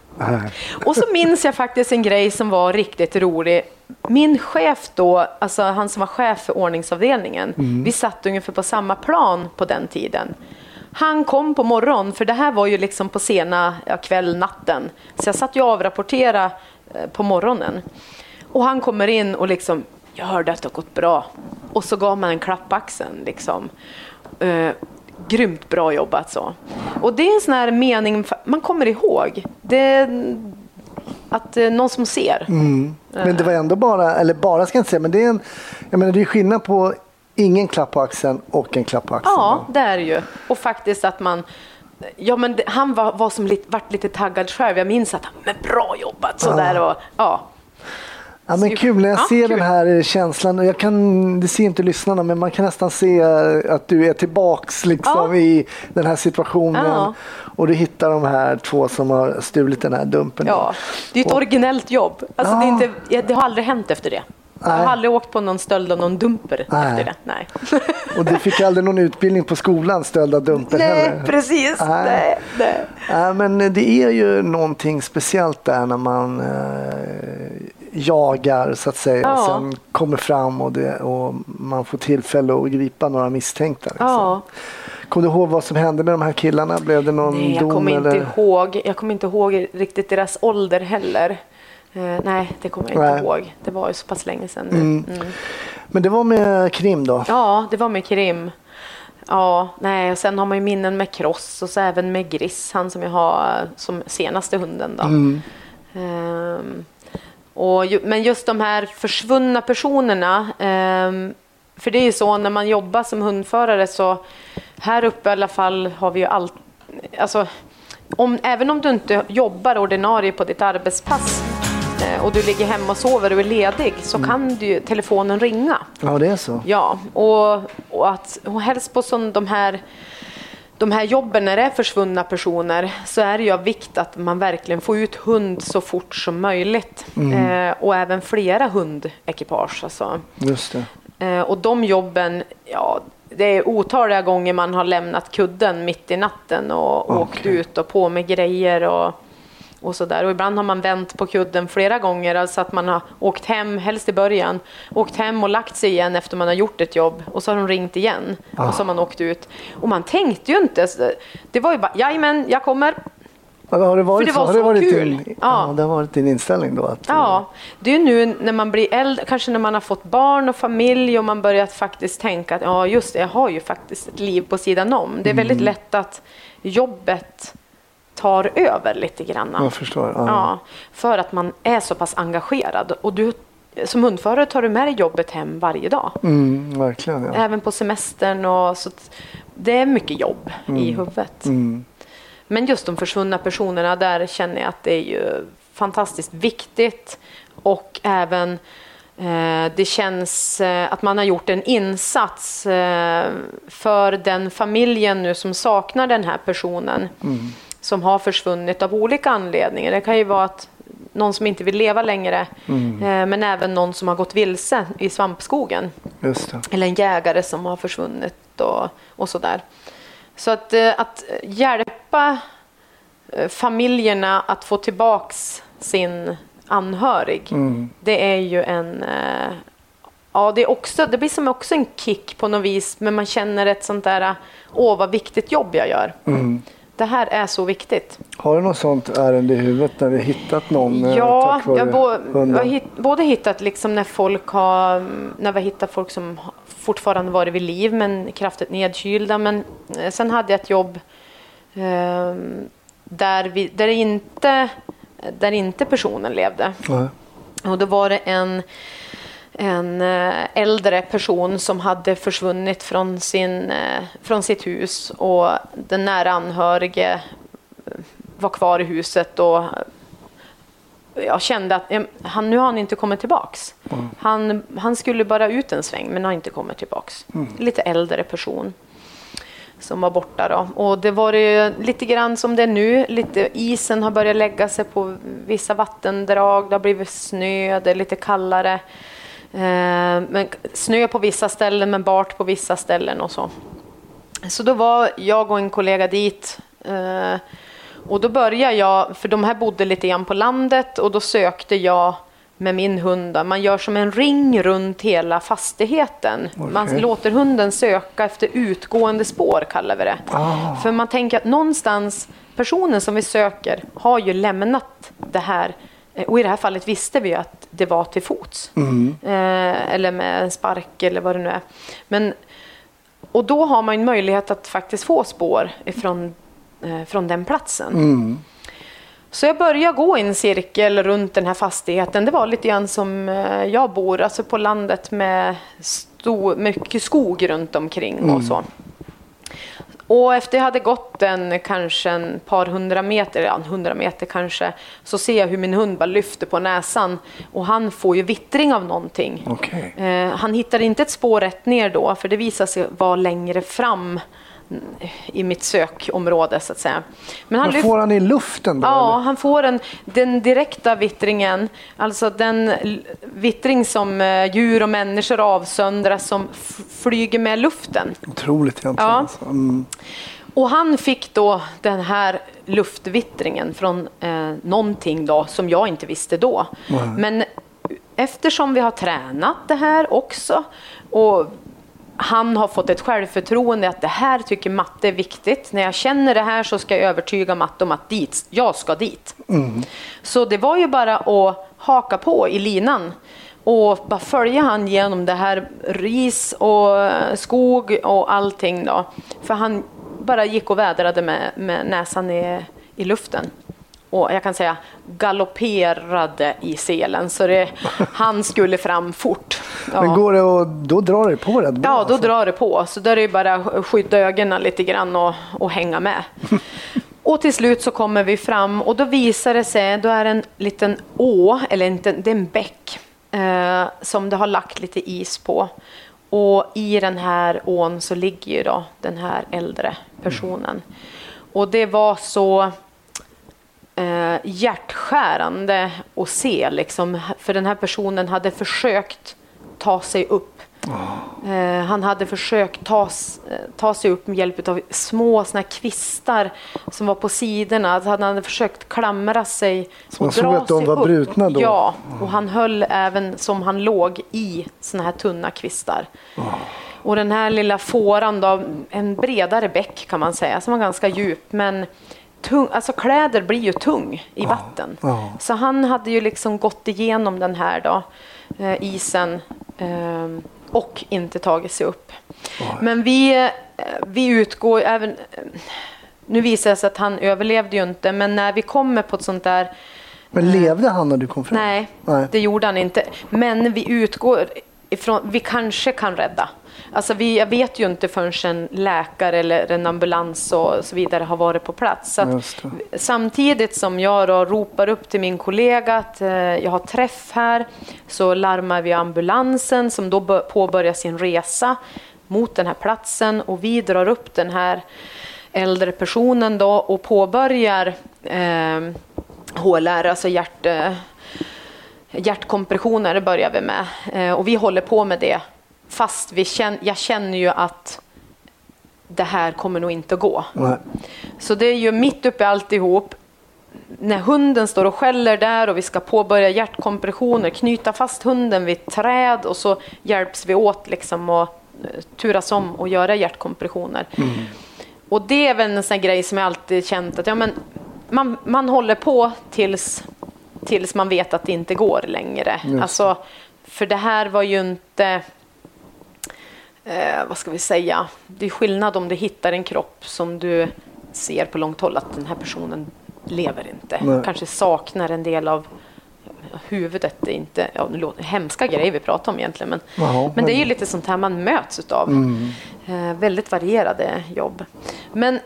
Och så minns jag faktiskt en grej som var riktigt rolig. Min chef då, alltså han som var chef för ordningsavdelningen, mm. vi satt ungefär på samma plan på den tiden. Han kom på morgonen, för det här var ju liksom på sena ja, kväll, natten. Så jag satt ju och avrapporterade eh, på morgonen. Och han kommer in och liksom, jag hörde att det har gått bra. Och så gav man en klapp på axeln. Liksom. Eh, grymt bra jobbat så. Och det är en sån här mening man kommer ihåg. Det är att eh, någon som ser. Mm. Men det var ändå bara, eller bara ska jag inte säga, men det är en, jag menar det är skillnad på ingen klapp på axeln och en klapp på axeln. Ja, det är det ju. Och faktiskt att man Ja, men han var, var som lite, vart lite taggad själv. Jag minns att han, men bra jobbat sådär ja. och ja. Ja, men kul när jag ja, ser kul. den här känslan. Jag kan, det ser inte lyssnarna, men man kan nästan se att du är tillbaks liksom, ja. i den här situationen. Ja. Och du hittar de här två som har stulit den här dumpen. Ja, det är ett och, originellt jobb. Alltså, det, inte, det har aldrig hänt efter det. Jag har aldrig åkt på någon stöld av någon dumper Nej. efter det. Nej. Och du fick aldrig någon utbildning på skolan, stöld av dumper Nej, heller? precis. Nej. Nej. Nej. men det är ju någonting speciellt där när man eh, jagar så att säga. Ja. Och sen kommer fram och, det, och man får tillfälle att gripa några misstänkta. Liksom. Ja. Kommer du ihåg vad som hände med de här killarna? Blev det någon Nej, jag dom? Kommer eller? inte ihåg. Jag kommer inte ihåg riktigt deras ålder heller. Uh, nej, det kommer jag nej. inte ihåg. Det var ju så pass länge sedan. Mm. Mm. Men det var med Krim då? Ja, det var med Krim. Ja, nej, och sen har man ju minnen med Kross och så även med Griss, han som jag har som senaste hunden då. Mm. Um, och, men just de här försvunna personerna, um, för det är ju så när man jobbar som hundförare så här uppe i alla fall har vi ju allt, alltså om, även om du inte jobbar ordinarie på ditt arbetspass Eh, och du ligger hemma och sover och är ledig så mm. kan du, telefonen ringa. Ja, det är så. Ja, och, och, att, och helst på sån, de här de här jobben när det är försvunna personer så är det ju av vikt att man verkligen får ut hund så fort som möjligt. Mm. Eh, och även flera hundekipage. Alltså. Just. Eh, och de jobben, ja, det är otaliga gånger man har lämnat kudden mitt i natten och okay. åkt ut och på med grejer. Och, och, så där. och ibland har man vänt på kudden flera gånger, alltså att man har åkt hem, helst i början, åkt hem och lagt sig igen efter man har gjort ett jobb och så har de ringt igen ah. och så har man åkt ut. Och man tänkte ju inte, det var ju bara, jajamän, jag kommer. Har det varit, För det var så, så, har det varit kul. Din, ja. ja. det har varit din inställning då? Att, ja, det är nu när man blir äldre, kanske när man har fått barn och familj och man börjat faktiskt tänka att ja just det, jag har ju faktiskt ett liv på sidan om. Det är väldigt mm. lätt att jobbet tar över lite grann. Jag förstår. Ja. ja. för att man är så pass engagerad. Och du, som hundförare tar du med dig jobbet hem varje dag. Mm, verkligen. Ja. Även på semestern. Och så det är mycket jobb mm. i huvudet. Mm. Men just de försvunna personerna, där känner jag att det är ju fantastiskt viktigt. Och även eh, det känns eh, att man har gjort en insats eh, för den familjen nu som saknar den här personen. Mm som har försvunnit av olika anledningar. Det kan ju vara att någon som inte vill leva längre, mm. Eh, men även någon som har gått vilse i svampskogen. Eller en jägare som har försvunnit och, och sådär. Så att, eh, att hjälpa eh, familjerna att få tillbaks sin anhörig, mm. det är ju en Ja, det, är också, det blir som också en kick på något vis, men man känner ett sånt där, åh vad viktigt jobb jag gör. Mm. Det här är så viktigt. Har du något sånt ärende i huvudet när vi hittat någon eh, Ja, jag bo, har hit, både hittat liksom när folk har, när vi hittat folk som fortfarande varit vid liv men kraftigt nedkylda. Men eh, sen hade jag ett jobb eh, där, vi, där, inte, där inte personen levde. Nej. Och då var det en, en eh, äldre person som hade försvunnit från, sin, eh, från sitt hus och den nära anhörige eh, var kvar i huset och jag kände att han, nu har han inte kommit tillbaks. Han, han skulle bara ut en sväng men har inte kommit tillbaks. Mm. Lite äldre person som var borta då. Och det var ju lite grann som det är nu. Lite, isen har börjat lägga sig på vissa vattendrag. Det har blivit snö, det är lite kallare. Eh, men snö på vissa ställen men bart på vissa ställen och så. Så då var jag och en kollega dit. Eh, och då började jag, för de här bodde lite grann på landet och då sökte jag med min hund. Man gör som en ring runt hela fastigheten. Man Okej. låter hunden söka efter utgående spår kallar vi det. Ah. För man tänker att någonstans, personen som vi söker har ju lämnat det här. Eh, Och i det här fallet visste vi att det var till fots. Mm. Eh, eller med en spark eller vad det nu är. Men, och då har man ju möjlighet att faktiskt få spår ifrån, eh, från den platsen. Mm. Så jag började gå i en cirkel runt den här fastigheten. Det var lite grann som eh, jag bor, alltså på landet med stor, mycket skog runt omkring och Mm. så. Och efter jag hade gått en kanske en par hundra meter, ja hundra meter kanske, så ser jag hur min hund bara lyfter på näsan och han får ju vittring av någonting. Okej. Eh, han hittar inte ett spår rätt ner då, för det visar sig vara längre fram i mitt sökområde så att säga. Men han lyft- får han i luften då? Ja, eller? han får en, den direkta vittringen, alltså den vittring som eh, djur och människor avsöndras som flyger med luften. Otroligt egentligen. Ja. Alltså. Mm. Och han fick då den här luftvittringen från eh, någonting då som jag inte visste då. Nej. Men eftersom vi har tränat det här också och han har fått ett självförtroende att det här tycker matte är viktigt. När jag känner det här så ska jag övertyga matte om att dit, jag ska dit. Mm. Så det var ju bara att haka på i linan och bara följa han genom det här ris och skog och allting då. För han bara gick och vädrade med, med näsan i, i luften. Och jag kan säga galopperade i selen så det, han skulle fram fort. Ja. Men går det och då drar det på rätt bra? Ja, då alltså. drar det på. Så då är det bara att skydda ögonen lite grann och, och hänga med. Och till slut så kommer vi fram och då visar det sig, då är det en liten å, eller inte, det är en bäck eh, som det har lagt lite is på. Och i den här ån så ligger ju då den här äldre personen. Och det var så eh, hjärtskärande att se, liksom, för den här personen hade försökt ta sig upp. Eh, han hade försökt ta, eh, ta sig upp med hjälp av små såna kvistar som var på sidorna. Alltså han hade försökt klamra sig Så man och såg dra att de var upp. brutna då? Ja, och han höll även som han låg i såna här tunna kvistar. Och den här lilla fåran då, en bredare bäck kan man säga, som var ganska djup. Men tung, alltså kläder blir ju tung i vatten. Ja. Så han hade ju liksom gått igenom den här då, eh, isen eh, och inte tagit sig upp. Men vi, eh, vi utgår även... eh, Nu visar det sig att han överlevde ju inte, men när vi kommer på ett sånt där Men levde han när du kom fram? Nej, Nej. det gjorde han inte. Men vi utgår ifrån, vi kanske kan rädda. Alltså vi, jag vet ju inte förrän en läkare eller en ambulans och så vidare har varit på plats. Samtidigt som jag då ropar upp till min kollega att eh, jag har träff här så larmar vi ambulansen som då bör, påbörjar sin resa mot den här platsen och vi drar upp den här äldre personen då och påbörjar eh, HLR, alltså hjärt, hjärtkompressioner börjar vi med. Eh, och vi håller på med det fast vi känner, jag känner ju att det här kommer nog inte att gå. Nej. Så det är ju mitt uppe i alltihop. När hunden står och skäller där och vi ska påbörja hjärtkompressioner, knyta fast hunden vid ett träd och så hjälps vi åt liksom och eh, turas om och göra hjärtkompressioner. och det är väl en sån grej som jag alltid känt att ja, men man, man håller på tills, tills man vet att det inte går längre. Just. Alltså, för det här var ju inte eh, vad ska vi säga, det är skillnad om du hittar en kropp som du ser på långt håll att den här personen lever inte. Nej. Kanske saknar en del av huvudet. Det är inte ja, det låter, hemska grejer vi pratar om egentligen. Men, Jaha, men det är ju lite sånt här man möts utav. Mm. Eh, väldigt varierade jobb. Men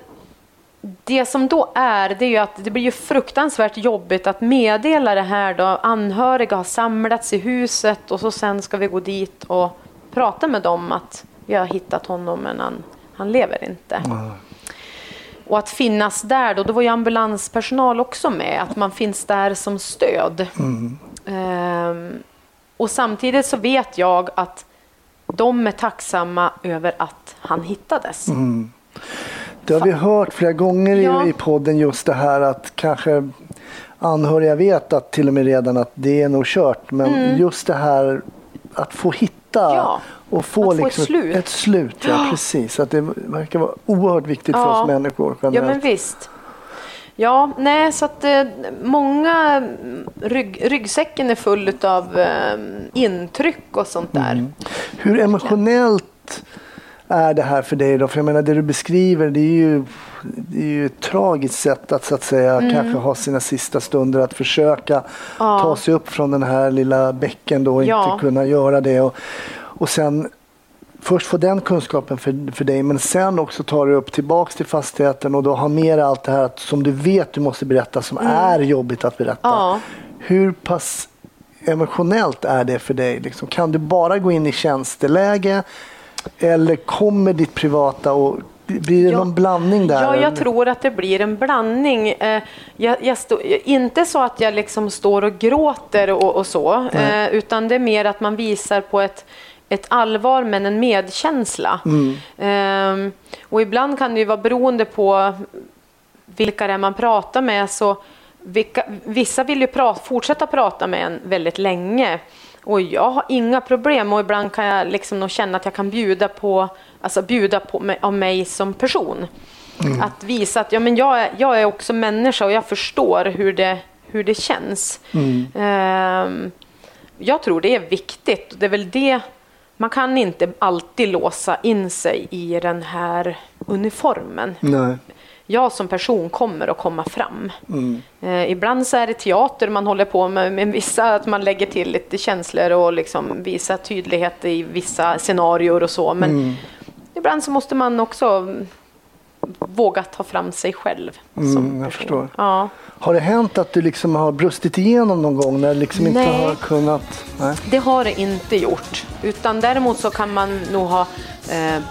det som då är, det är ju att det blir ju fruktansvärt jobbigt att meddela det här då. Anhöriga har samlats i huset och så sen ska vi gå dit och prata med dem att vi har hittat honom men han, han lever inte. Och att finnas där då, då var ju ambulanspersonal också med, att man finns där som stöd. Mm. Ehm, och samtidigt så vet jag att de är tacksamma över att han hittades. Mm. Det har vi hört flera gånger i, Ja. i podden just det här att kanske anhöriga vet att till och med redan att det är nog kört. Men Mm. just det här att få hitta Ja, och få, att få ett liksom slut. ett slut. Ja, Ja. precis. Att det verkar vara oerhört viktigt för Ja. oss människor Ja, generellt. men visst. Ja, nej, så att eh, många mm, rygg, ryggsäcken är full av eh, intryck och sånt där. Mm. Hur emotionellt är det här för dig då? För jag menar det du beskriver det är ju, det är ju ett tragiskt sätt att så att säga Mm. kanske ha sina sista stunder att försöka Ja. ta sig upp från den här lilla bäcken då och Ja. inte kunna göra det. Och, och sen först få den kunskapen för, för dig men sen också ta dig upp tillbaks till fastigheten och då ha med dig allt det här som du vet du måste berätta som Mm. är jobbigt att berätta. Ja. Hur pass emotionellt är det för dig? Liksom, kan du bara gå in i tjänsteläge eller kommer ditt privata och blir det Ja. någon blandning där? Ja, jag tror att det blir en blandning. Eh, Jag, jag stå, inte så att jag liksom står och gråter och, och så, Nej. eh, utan det är mer att man visar på ett, ett allvar men en medkänsla. Mm. Ehm, och ibland kan det ju vara beroende på vilka det är man pratar med. Så vilka, vissa vill ju pra, fortsätta prata med en väldigt länge. Och jag har inga problem och ibland kan jag liksom nog känna att jag kan bjuda på, alltså bjuda på mig, av mig som person. Mm. Att visa att ja, men jag, är, jag är också människa och jag förstår hur det, hur det känns. Mm. Ehm, jag tror det är viktigt. Det är väl det, man kan inte alltid låsa in sig i den här uniformen. Nej. Jag som person kommer att komma fram. Mm. Eh, ibland så är det teater man håller på med, men vissa att man lägger till lite känslor och liksom visar tydlighet i vissa scenarier och så. Men Mm. ibland så måste man också våga ta fram sig själv. Mm, jag förstår. Ja. Har det hänt att du liksom har brustit igenom någon gång när du liksom inte Nej. har kunnat? Nej. Det har det inte gjort. Utan däremot så kan man nog ha eh,